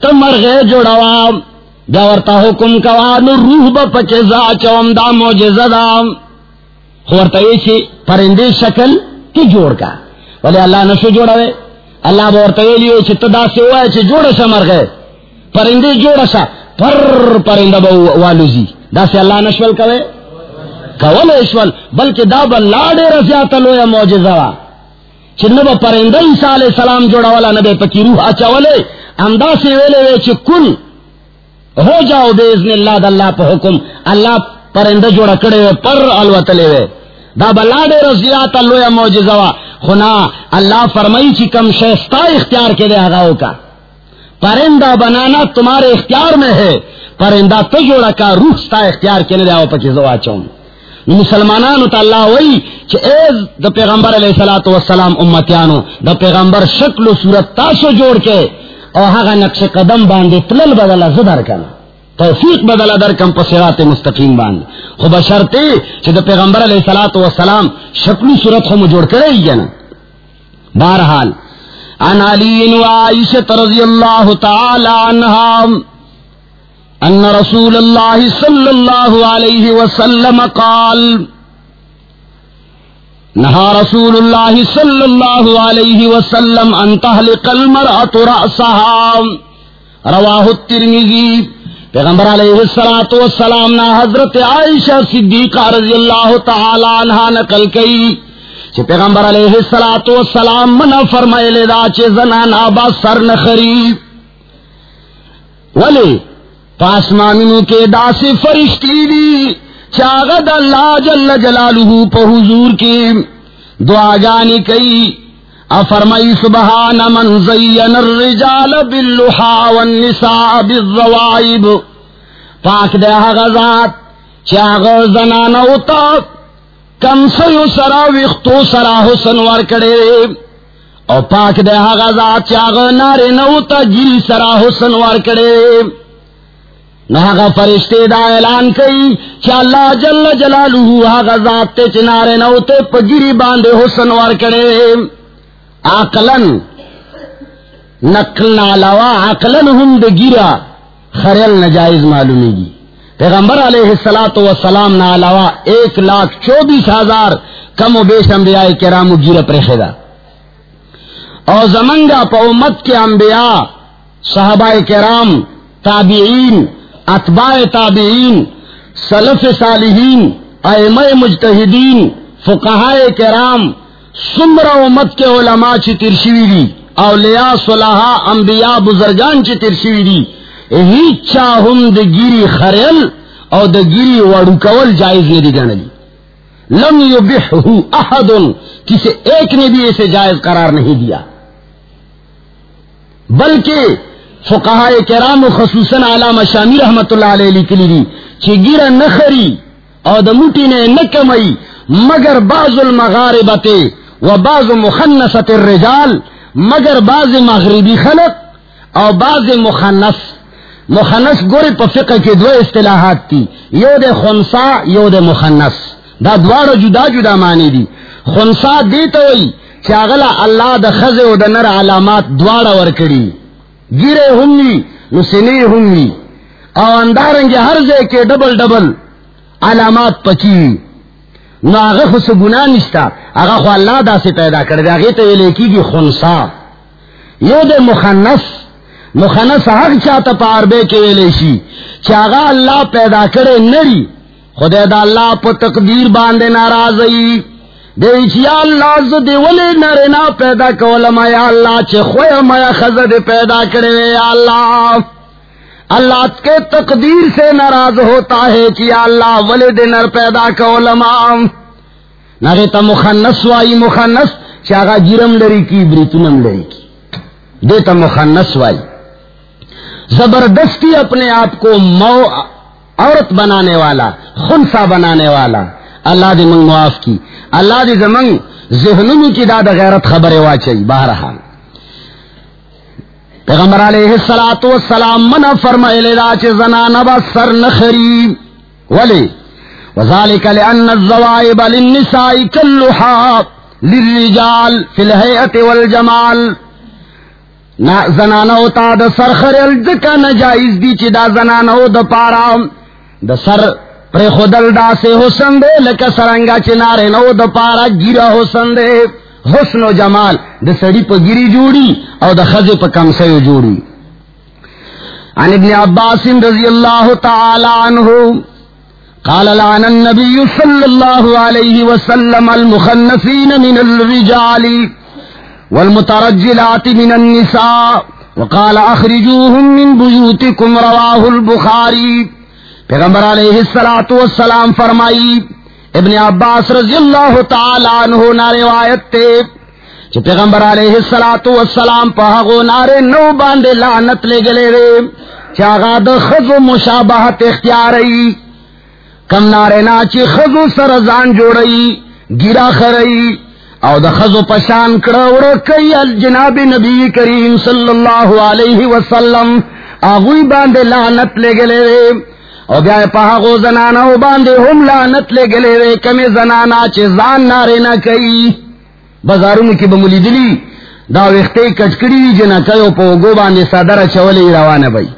تمر گے جوڑوا جورتا حکم کوان روح با پچے زا چوم دا موجزہ دا۔ خورتا یہ چھے پرندے شکل کی جوڑ کا۔ ولی اللہ نشو جوڑا اللہ بورتا یہ لیے چھے تدا سے ہوا ہے چھے جوڑا سا مر گئے پرندے جوڑا سا پر پرندہ با والوزی دا سے اللہ نشول کوئے کول اشول بلکہ دا با لاڑے رضیاتا لویا موجزہ وا۔ چھے پرندہ عیسیٰ علیہ السلام جوڑا والا نبے پکی روح آچا والے امدا سے ویلے وے چھے کن ہو جاؤ بے اذن اللہ دا اللہ پہ حکم، اللہ پرندہ جوڑا کڑے ہوئے پر الوتلے ہوئے دا بلاڈے رضیات اللہ موجزوا خنا اللہ فرمائی چی کم شیستا اختیار کے دے آگاؤ کا۔ پرندہ بنانا تمہارے اختیار میں ہے، پرندہ تو جوڑا کا روح ستا اختیار کے دے آؤ پکی زوا چون مسلمانانو تا اللہ وئی چی ایز دا پیغمبر علیہ السلام امتیانو دا پیغمبر شکل و صورت تاسو جوڑ کے او هغه نقش قدم باندې تلل بدل زدر کنه توفیق بدل در کم په مستقیم باندې. خو بشرطه چې د پیغمبر علیه الصلاۃ والسلام شکلی صورت هم جوړ کړی کنه بہرحال ان علی و عائشہ رضی اللہ تعالی عنہا ان رسول اللہ صلی اللہ علیہ وسلم قال، نہا رسول اللہ صلی اللہ علیہ وسلم ان تحلق المرأة رأسها. رواہ الترمذی. پیغمبر علیہ الصلوۃ والسلام نا حضرت عائشہ صدیقہ رضی اللہ تعالی عنہا نقل کئی کہ پیغمبر علیہ الصلوۃ والسلام منع فرمائے لدا چ زنانا با سر نخری ولی پاسمانوں کے داس فرشتی دی چاغد اللہ جل جلالہ پہ حضور کی دعا جانی کئی۔ افرمائی سبحان من زین الرجال باللحا والنساء بالضوائب پاک دے غزات، چاغ زنانا اتا کم سیو سرا ویختو سرا حسن ورکڑے او پاک دے غزات، چاغ نارے نوتا جل سرا حسن ورکڑے نہ فرشتے دا اعلان کئی چا اللہ جل جلالہ آغا ذات تے چنارے نوتے پگیری باندے حسن وار کرے آقلن نقل نالوا آقلن ہم دے گیرا، خریل نجائز معلومی گی۔ پیغمبر علیہ السلام و سلام نہ علاوہ ایک لاکھ چوبیس ہزار کم و بیش انبیاء کرام گیر پرخدا اور زمنگا پا امت کے انبیاء، صحابہ کرام، تابعین اتباع تابعین، سلف صالحین، ائمہ مجتہدین، فقہائے کرام سمر امت کے علماء چی ترشوی دی، اولیاء صلاحہ انبیاء، بزرگان چی ترشوی دی۔ ہی چاہم د گیری خریل او د گیری وڑو کول جائز نہیں دی گنلی۔ لم یبحہو احد کسی ایک نے بھی اسے جائز قرار نہیں دیا۔ بلکہ فقہ کرام خصوصاً علامہ شامی رحمت اللہ علیہ لکلی دی، چی گیرا نخری او دا نے نکمئی مگر بعض المغاربت و بعض مخنصت الرجال، مگر بعض مغربی خلق او بعض مخنص مخنص گوری پا فقہ کے دو اصطلاحات تھی یو دے خنسا یو دے مخنص دا دوارو جدا جدا معنی دی۔ خنسا دیتا ہوئی چاغلا اللہ دا خز و دا نر علامات دوارا ورکڑی۔ گرے ہوں گی نسنی ہوں گی۔ اور اندارنگ ہر جے کے ڈبل ڈبل۔ علامات پچی نو آغا خس گناہ نشتا۔ آغا خو اللہ دا سے پیدا کر دے آگے تو یہ لیکی گی خنسا یو دے مخنس مخنس حق چاہتا پار بے کے ویلے شی۔ چاگا اللہ پیدا کرے نری۔ خدا دا اللہ پا تقدیر باندے دے یا اللہ زدے ولی نرنا پیدا کولما یا اللہ چے خویا میا خزد پیدا کرے یا اللہ۔ اللہ کے تقدیر سے ناراض ہوتا ہے کہ یا اللہ ولی دے نر پیدا کولما نرے تا مخنس وائی مخنس چاگا جرم لری کی بریتنم لری کی۔ دیتا مخنس وائی۔ زبردستی اپنے آپ کو مو عورت بنانے والا خنسا بنانے والا۔ اللہ دی منگ معاف کی اللہ دی زمنگ ذہنوں کی داد غیرت خبر وا چاہیے بہرحال پیغمبر علیہ السلام والسلام منع فرمائے دا چھ زنان با سر نخری ولی؟ وذالک لأن الزوائب للنساء کلحا للرجال فی الحیعت والجمال. نا زنانو تا دا سر خریل دکا نجائز دی چی دا زنانو دا پارا دا سر پر خودل دا سے حسن دے لکا سرنگا چی نارے نو دا پارا گیرا حسن دے۔ حسن و جمال د سڑی پا گری جوڑی او د خز پا کم سے جوڑی۔ عن ابن عباس رضی اللہ تعالی عنہ قال لعن النبي صلى الله عليه وسلم المخنثين من الرجال والمترجلات من النساء، وقال اخرجوهم من بيوتكم رواه البخاري پیغمبر علیہ الصلوۃ والسلام فرمائی، ابن عباس رضی اللہ تعالی عنہ نا روایت تے، چھ پیغمبر علیہ الصلات والسلام پہاگو نارے نو باندے لعنت لے گلے رے چاغا د خذو مشابہت اختیاری کم نارے نا چی خذو سرزان جوڑئی، گیرا خرئی، او د خذو پشان کڑوڑ کئی الجناب نبی کریم صلی اللہ علیہ وسلم آغوی باندے لعنت لے گلے رے او بیا پہا گو زنانا او باندے ہم لعنت لے گلے وے، کمی زنانا چے زان نارے نہ کئی. بازاروں کی بمولی دلی، دا ویختے کٹکڑی جنا کئیو پا گو باندے صدر چولی روانہ بھائی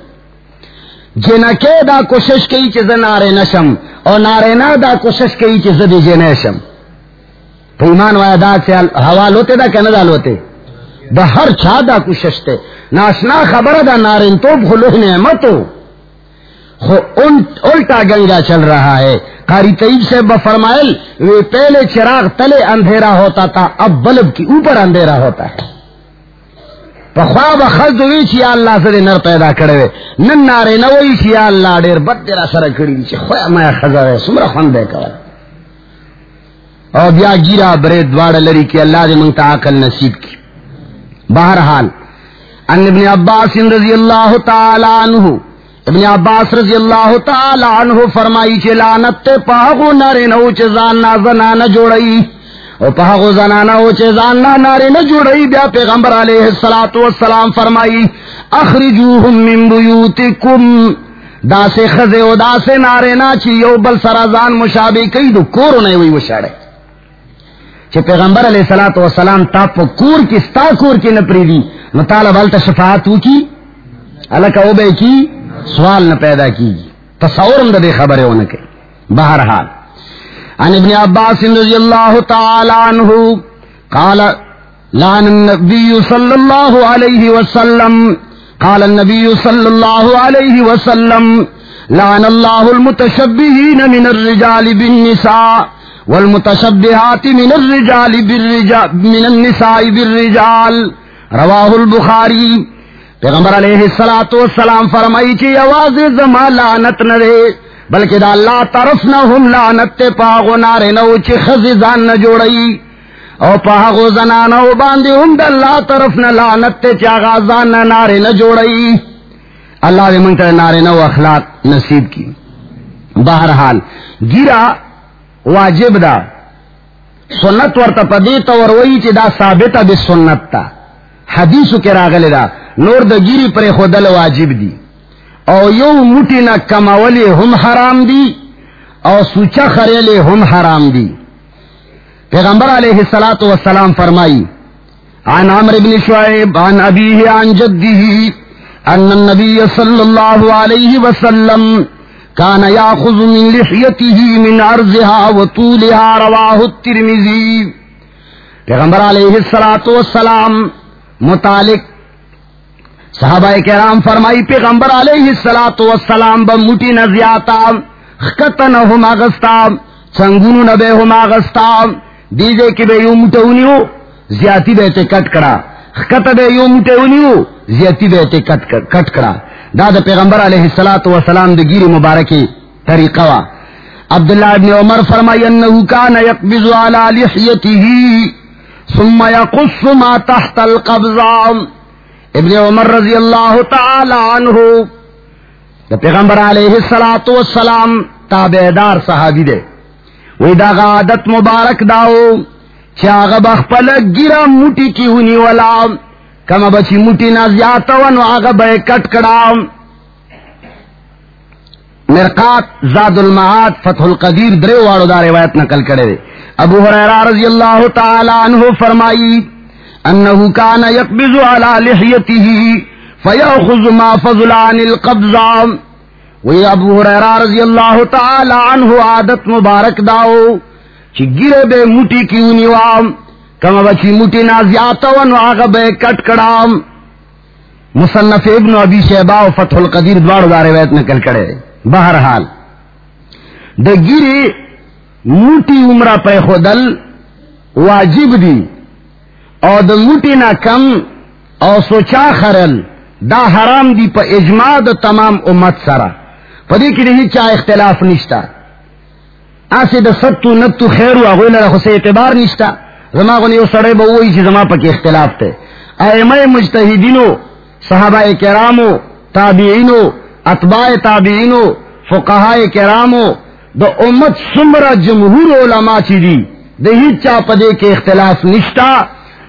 جنا کے دا کوشش کئی چے زنارے نشم او نارے نا دا کوشش کئی چے زدی جنیشم تو ایمان وایا دا سے حوال ہوتے دا کہ ندا لوتے. دا ہر چا دا کوشش تے. ناشنا خبر دا نارن تو بھلو نعمتو. الٹا گنگا چل رہا ہے۔ قاری طیب سے بفرمائل وہ پہلے چراغ تلے اندھیرا ہوتا تھا، اب بلب کی اوپر اندھیرا ہوتا ہے۔ خواب خز ہوئی چی اللہ سے نر پیدا کرے ہوئے نن نارے نہ وہی چی اللہ ڈیر بد تیرا سر کڑی چی۔ خویا میں خزا ہے سمرا فن دے کر اور بیا گیرا برے دوار لری کی اللہ دے منگتا عقل نصیب کی۔ بہرحال، ان ابن عباس رضی اللہ تعالی عنہ ابن عباس رضی اللہ تعالی عنہ فرمائی چھ لعنت تے پاغو نارے نو چھ زاننا زنانا جوڑئی۔ او پاغو زنانا او چھ زاننا نارے نہ جوڑئی۔ بیا پیغمبر علیہ السلام فرمائی، اخرجوہم من بیوتکم۔ دا سے خزے او دا سے نارے نا چی، یو بل سرازان مشابہ کئی دو کورو نہیں ہوئی وشاڑے۔ چھ پیغمبر علیہ السلام تا پا کور کی ستا کور کی نپری دی مطالب علتا شفاعت ہو کی؟ اللہ او بے کی؟ سوال نہ پیدا کی تصور دے خبریں ہونے کے۔ بہرحال، عن ابن عباس رضی اللہ تعالی عنہ قال، لعن النبي صلى الله عليه وسلم، قال النبي صلى الله عليه وسلم، لعن الله المتشبهين من الرجال بالنساء والمتشبهات من الرجال بالرجال من النساء بالرجال۔ رواه البخاري پیغمبر علیہ السلام والسلام فرمائی چی آواز زما لعنت نہ دے، بلکہ دا اللہ طرف نہ ہم لعنت تے پاغو نارے نو چی خزی زان نہ جوڑئی۔ او پاغو زنانو باندے ہم دا اللہ طرف نہ لعنت تے چاگا زان نہ نارے نہ جوڑئی۔ اللہ دے منگتا نارے نو اخلاق نصیب کی۔ بہرحال، گیرا واجب دا۔ سنت ورطا پدیتا وروئی چی دا ثابتا بی سنت تا۔ حدیثو کے راغل دا۔ نور د گیری پر خودل واجب دی او یو موٹی نہ کماولی ہم حرام دی او سوچا خریلی ہم حرام دی پیغمبر علیہ السلام والسلام فرمائی عن عمر بن شعیب، عن ابیہ عن جدہ ان النبی صلی اللہ علیہ وسلم کان یاخذ من لحیته من عرضها وطولها رواہ الترمذی. پیغمبر علیہ السلام والسلام متعلق صحابہ کرام فرمائی، پیغمبر علیہ السلام والسلام بمٹی نزیاتا خکتن ہم آغستا، چنگونو نبے ہم آغستا، دیجے کی بے یوں مٹونیو زیادی بیتے کٹ کرا۔ خکت بے یوں مٹونیو زیادی بیتے کٹ کرا۔ داد پیغمبر علیہ السلام والسلام دی گیری مبارکی طریقہ وا۔ عبداللہ ابن عمر فرمائی، انہو کان یقبض علی لحیته ثم یقص ما تحت القبضام ابن عمر رضی اللہ تعالی عنہ دا پیغمبر علیہ السلام والسلام تابعدار صحابی دے۔ وی دا غادت مبارک داو چاغ بخپل گرا موٹی کی ہونی والا، کما بچی موٹی نہ زیادہ نو آگا بے کٹ کڑام مرقات زاد المعاد فتح القدیر درے واڑو دا روایت نقل کرے دے ابو حریرہ رضی اللہ تعالی عنہ فرمائی انہو کان یقبض علی لحیته فیاخذ ما فضل عن القبض وی ابو حریرہ رضی اللہ تعالی عنہ عادت مبارک داو چی گرے بے موٹی کیونی وام کما بچی موٹی نا زیادہ ونو آغا بے کٹ کڑام مصنف ابن ابی شیبہ و فتح القدیر دوار دا روایت نکل کرے. بہرحال دا گیری موٹی عمرہ پہ خودل واجب دی۔ اور دا موٹی نہ کم اور سوچا خرل. دا حرام دی پا اجماع دا تمام امت سرا پدی کی دی چا اختلاف نشتا آسے دا ستو نتو خیر ہوا غوی لرا خسے اعتبار نشتا زما غنی او سڑے با وہی چی زما پا کی اختلاف تے ایمہ مجتہدینو صحابہ کرامو، تابعینو، اتباع تابعینو فقہاء کرامو دا امت سمرا جمہور علماء چی دی دا ہی چا پدے کے اختلاف نشتا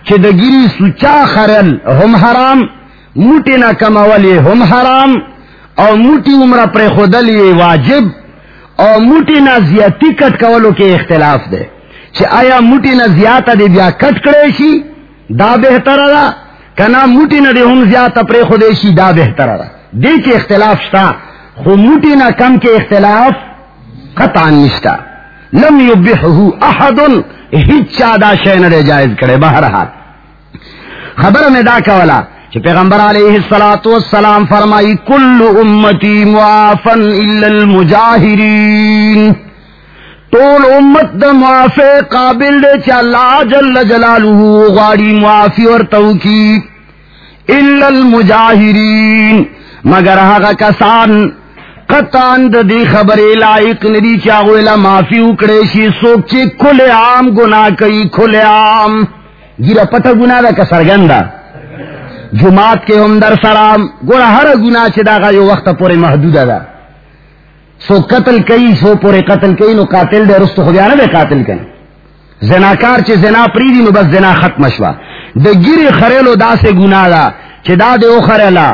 چی دا سوچا خرل ہم حرام، موٹی نا کمولی ہم حرام اور موٹی عمرہ پر خودلی واجب اور موٹی نا زیادتی کٹ کولو کے اختلاف دے۔ چی آیا موٹی نا زیادہ دے بیا کٹ کرے شی دا بہتر دا۔ کنا موٹی نا دے ہم زیادہ پر خودے شی دا بہتر دا۔ دے کے اختلاف شتا، خو موٹی نہ کم کے اختلاف قطعا نشتا۔ لم یبحہو احد ہیچ چادا شین دے جائز کرے بہرحال۔ خبر میں دا کولا کہ پیغمبر علیہ السلام فرمائی، کل امتی معافن الا المجاہرین۔ طول امت دا معافی قابل دے چا اللہ جل جلالہ غاڑی معافی اور توقیق الا المجاہرین۔ مگر ہاگا کسان قطان دا دی خبر لائق ندی چاہویلا معافی اکڑے شی سوک چی کھلے عام گناہ کئی کھلے عام. گیرا پتہ گناہ دا کسرگندہ جماعت کے ہم در سلام گوڑا ہر گناہ چی دا گا جو وقت پورے محدود دا سو قتل کئی سو پورے قتل کئی نو قاتل دے رستو خودیانا دے قاتل کئی زناکار چی زنا پریدی نو بس زنا ختم شوا دا گیری خریلو دا سے گناہ دا چی دا دے او خریلا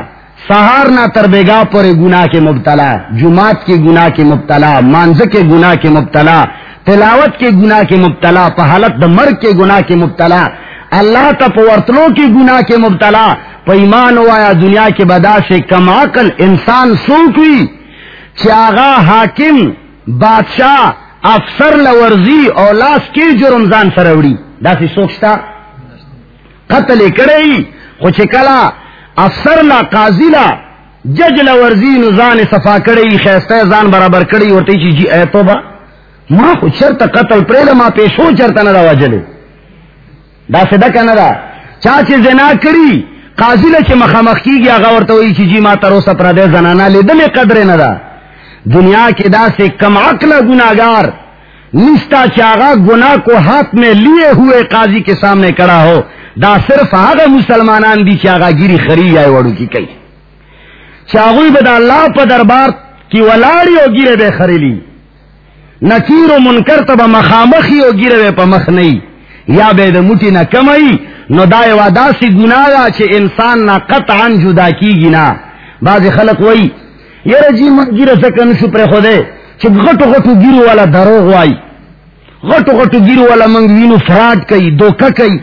سہار نہ تربیگا پر گناہ کے مبتلا جماعت کے گناہ کے مبتلا مانز کے گناہ کے مبتلا، تلاوت کے گناہ کے مبتلا، پہالت مرگ کے گناہ کے مبتلا، اللہ تپورتلوں کے گناہ کے مبتلا پیمان ہوا دنیا کے بدا سے کما کل انسان سوکھی چاغا حاکم، بادشاہ، افسر لورزی، اولاس کی جو رمضان سروڑی داسی سوچتا قتل کرے کچھ کلا افسر لا قاضی لا جج لا ورزی نزان صفا کڑی خیستہ زان برابر کڑی اور تیچی جی اے توبہ. ما خود شرط قتل پریل ما پیشو چرتا ندا وجلے دا صدق ندا. چاچے زنا کڑی قاضی لا چے مخامخ کی گیا غور تو چی جی ما تروسا پردے زنانا لے دل قدر ندا. دنیا کے دا سے کم عقل گناگار نستا چاغا گناہ کو ہاتھ میں لیے ہوئے قاضی کے سامنے کڑا ہو۔ دا صرف آگا مسلمانان دی چاگا گیری خری آئے وڑو کی کئی۔ چاغوی بدا اللہ پا دربار کی ولاڑی او گیرے بے خریلی۔ نکیر و منکر تبا مخامخی او گیرے بے پا مخ نہیں یا بے دا مٹی نہ کمئی نو دائے وادا سی گناہ چھے انسان نا قطعا جدا کی گنا بعض خلق وئی یہ رجی من گیرے سکن شپر خودے۔ چھے غٹو غٹو گیرو والا دروغ وائی، غٹو غٹو گیرو والا منگوینو فراڈ کئی دوکہ کئی۔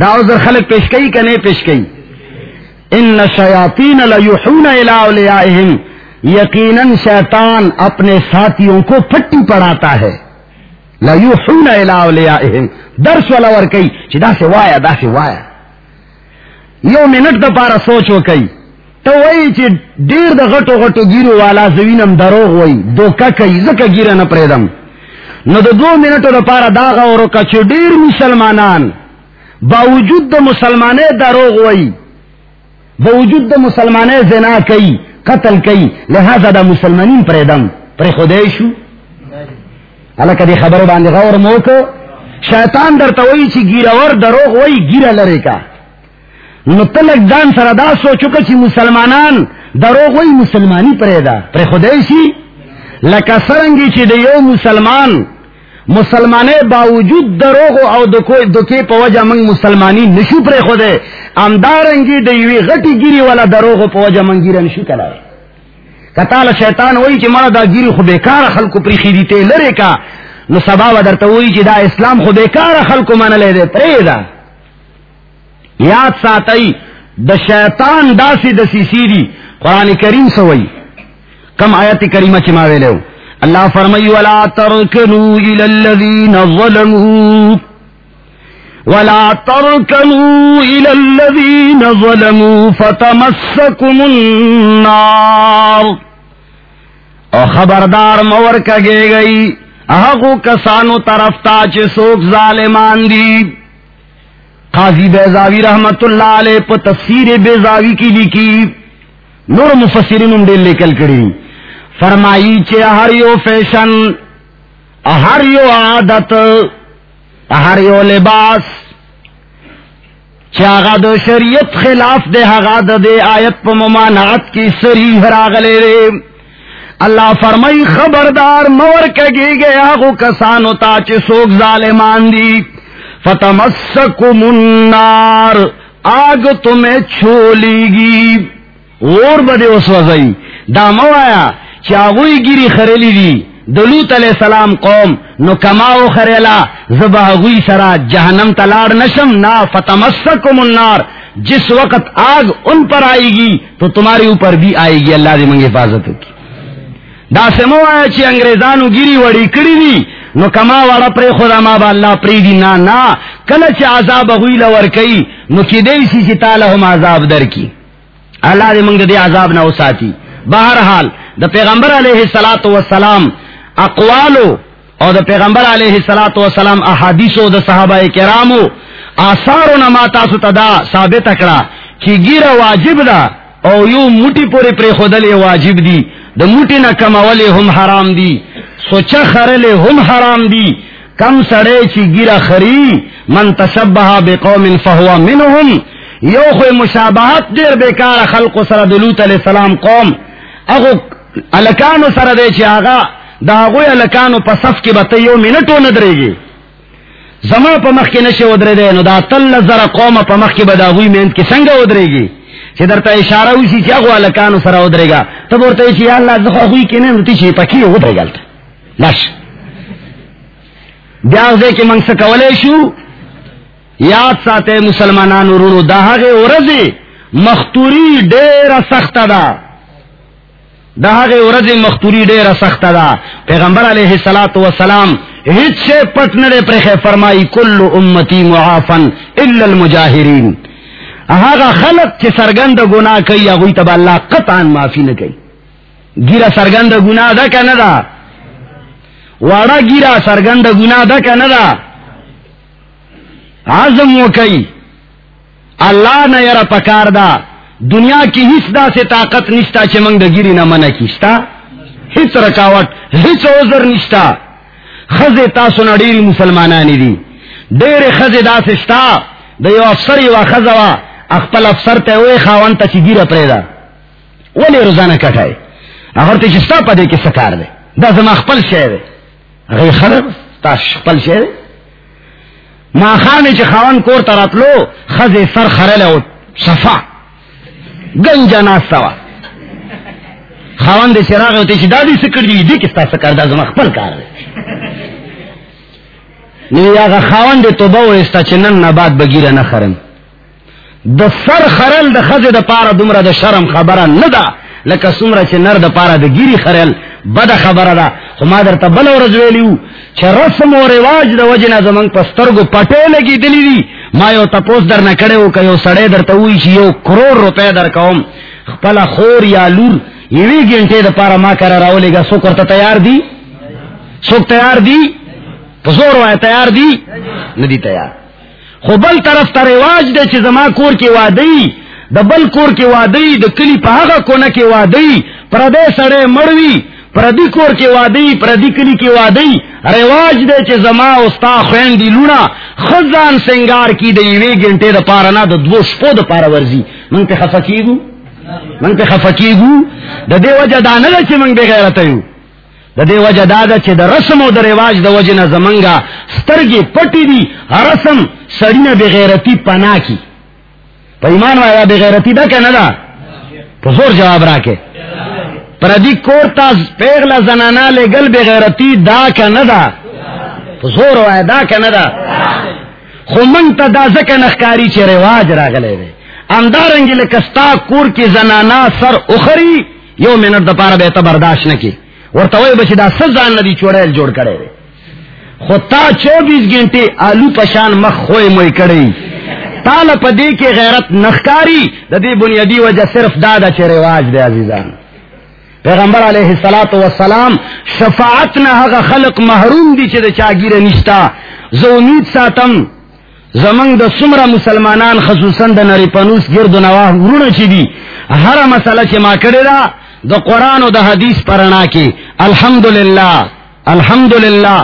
داؤزر خلق پیش کئی کہ نہیں پیش کئی؟ ان شیاطین لیوحون الى اولیائہم، یقیناً شیطان اپنے ساتھیوں کو پھٹی پڑاتا ہے۔ لیوحون الى اولیائہم، درس والا ور کئی، چی دا سے وایا، دا سے وایا۔ یو منٹ دا پارا سوچو کئی۔ تو وہی چی دیر دا غٹو غٹو گیرو والا زوینم دروغ وئی دو کا کئی زکا گیرا نپریدم نو دو دو منٹو دا پارا داغا ورو کا چی دیر مسلمانان باوجود دا مسلمانے دروغ وئی باوجود دا مسلمانے زنا کئی قتل کئی لہذا دا مسلمانین پر دم پر خودیشو اللہ کدی خبر باندے غور موکو شیطان در توئی چی گیرا ور دروغ وئی گیرا لرے کا نو تلک دان سردا سوچو چی مسلمانان دروغ وئی مسلمانی پر دا پر خودیشی لکا سرنگی چی دا یو مسلمان مسلمانے باوجود دروغ او دکو دکے پوجا منگ مسلمانی نشو پر خودے امدارنگی دیوی غٹی گیری والا دروغ پوجا منگی نشو کلا کتال شیطان وہی کہ مرا دا گیری خو بیکار خلق پری خیدی تے لرے کا نو سبا ودرتا وہی کہ دا اسلام خو بیکار خلق من لے دے پرے دا یاد ساتئی دا شیطان دا سی دا سی سیدی قرآن کریم سوئی کم آیت کریمہ چماوے لے اللہ فرمائی ولا ترکنو الى الذین ظلموا ولا ترکنو الى الذین ظلموا فتمسکم النار. او خبردار مور کگے گئی احقو کسانو طرف تا چے سوک ظالمان دی قاضی بیزاوی رحمت اللہ علیہ پا تفسیر بیزاوی کی لکی نور مفسرین ام دل لکل کری۔ فرمائی چے ہر یو فیشن، ہر یو عادت، ہر یو لباس چاغا دو شریعت خلاف دے حغاد دے آیت پا ممانعت کی سری راغلے رے اللہ فرمائی خبردار مور کگی گیا گو کسانو تا چے سوک ظالمان دی۔ فتمسکم النار۔ آگ تمہیں چھولی گی اور بدے اس وزائی دا موایا چاوئی گیری خریلی دی۔ دلوت علیہ السلام قوم، نو کماو خریلا۔ زبا سرا جہنم تلاڑ نشم۔ نا فتمسکم النار۔ جس وقت آگ ان پر آئے گی، تو تمہارے اوپر بھی آئے گی۔ اللہ دی منگ حفاظت کی دا سے موایا چی انگریزانو گیری وڑی کڑی دی۔ نو کما والا پر خدا ما با اللہ پری دی نا نا، کل کلچ عذاب ہوئی لور کئی، نو کی دے سی چی تالا ہم عذاب در کی۔ اللہ دے منگ دے عذاب نہ ساتھی بہرحال، دا پیغمبر علیہ السلات وسلام اقوالو اور دا پیغمبر علیہ السلات وسلام احادیثو دا صحابہ کرامو آثارو نما تاسو تدا ثابت اکڑا کی گیر واجب دا او یو موٹی پوری پر خودل واجب دی، دا موٹی نہ کمولی ہم حرام دی۔ سوچا خرلے ہم حرام دی. کم سڑے چی گیرا خری، من تشبہ بے قوم فہوا منہم. یو خوی مشابہت دیر بیکار خلق سر دلوت علیہ السلام قوم. اگو الکانو سر دے چی آگا دا اگوی الکانو پا صف کی بتا یو منٹو ندرے گی زما پا مخ کی نشے ادرے دے، نو دا تل زر قوم پا مخ کی بدا اگوی منت کی سنگ ادرے گی چی در تا اشارہ ہوئی چی اگو الکانو سر ادرے گا. تب ورطا چی اللہ زخوا اگوی کی نیم تی چی پکی ادرے گلتا لش. بیاغ دے کے منگ سکولے شو، یاد ساتے مسلمانان رونو دا حقے ورزی مختوری دیر سخت دا. دا حقے ورزی مختوری دیر سخت دا. پیغمبر علیہ سلاۃ السلام ہیچ سے پٹنرے پرخے فرمائی، کل امتی معافن الا المجاہرین. اہاگا خلق چے سرگند گناہ کئی اگوی تب اللہ قطعا معافی نکئی گیرا سرگند گناہ دا کہ ندا واڑا گیرا سرگند گنا دا کا ندا آزم و کئی. اللہ نہ یار پکار دا. دنیا کی ہس دا سے طاقت نشتا چمنگ دا گیری نہ من کیستا ہس رکاوٹ، ہس اوزر نشتا. خز تاسو نڈیری مسلمانانی دی. دیر خز دا سستا دا یو افسر یو خزوا اخپل افسر تے اوے خاون تا چی گیرا پریدا. ولی روزانہ کٹائے اگر تے چستا پا دے کے سکار دے. دا زما خپل شہر ہے غیر خرب تا شپل شیر ما خانی چی خوان کور تراتلو خز سر خرل او صفا. گنجا ناستوا خوان دے چراغ او تیچی دادی سکر دی دی کستا سکر دا زمان خپل کار دے نوی آغا خوان دے توبا و استا چی نن نباد بگیر نخرم دا سر خرل دا خز دا پارا دمرا دا شرم خبرا ندا لکا سمرا چی نر دا پارا دا گیری خرل بد خبر دا ما در تا بل ورز ویلیو چه رسم و رواج دا وجنا زمان پسترگو پٹے لگی دلی دی ما یو تپوس در نکڑے ہو که یو سڑے در تاوی چی یو کرور روپے در کوم خپلا خور یا لور یوی گنٹے دا پارا ما کرا راولی گا سو کرتا تیار دی سوک تیار دی پزور وای تیار دی ندی تیار. خو بل طرف تا رواج دے چی زما کور کی وادی دا بل کور کی وادی دا کلی پا آغا کونا کی وادی پردے سڑے مروی پردی کور کے وادی، پردی کلی کی وادی، رواج دے چے زما استا خوین دی لونا خزان سنگار کی دے وی گھنٹے دا پارا نا، دا دو شپو دا پارا ورزی. من پہ خفا کیگو؟ من پہ خفا کیگو؟ دا دے وجہ دانا دا چے من بے غیرتا یو دا دے وجہ دادا چھ دا رسم و دا رواج دا وجہ نا زمنگا سترگی پٹی دی، رسم سڑی بغیرتی پنا کی. پا ایمان وایا بغیرتی دا کہ ندا؟ پا زور جواب را کے پردی کورتا پیغلا زنانا لے گل بغیرتی دا کہ ندا زور وایا دا کہ ندا خو من تا دا زکا نخکاری چھ رواج را گلے دے۔ اندارنگی لکستا کور کی زنانا سر اخری، یو منٹ دا پارا بیتا برداشت نکی ورتوئی بچی دا سزان ندی چوڑیل جوڑ کرے دے۔ خود تا چوبیس گھنٹے آلو پشان مخ خوئے موئی کرے تالا پا دے کے غیرت نخکاری، دا دے بنیادی وجہ صرف دادا چے رواج دے عزیزان۔ پیغمبر علیہ السلام شفاعت نہ حق خلق محروم دی چے دے چاگیر نشتا. زو امید ساتم زمنگ دا سمرا مسلمانان خصوصا دا نری پنوس گرد و نواہ ورون چی دی ہر مسئلہ چی ما کرے دا دا قرآن و دا حدیث پرنا کی الحمدللہ الحمدللہ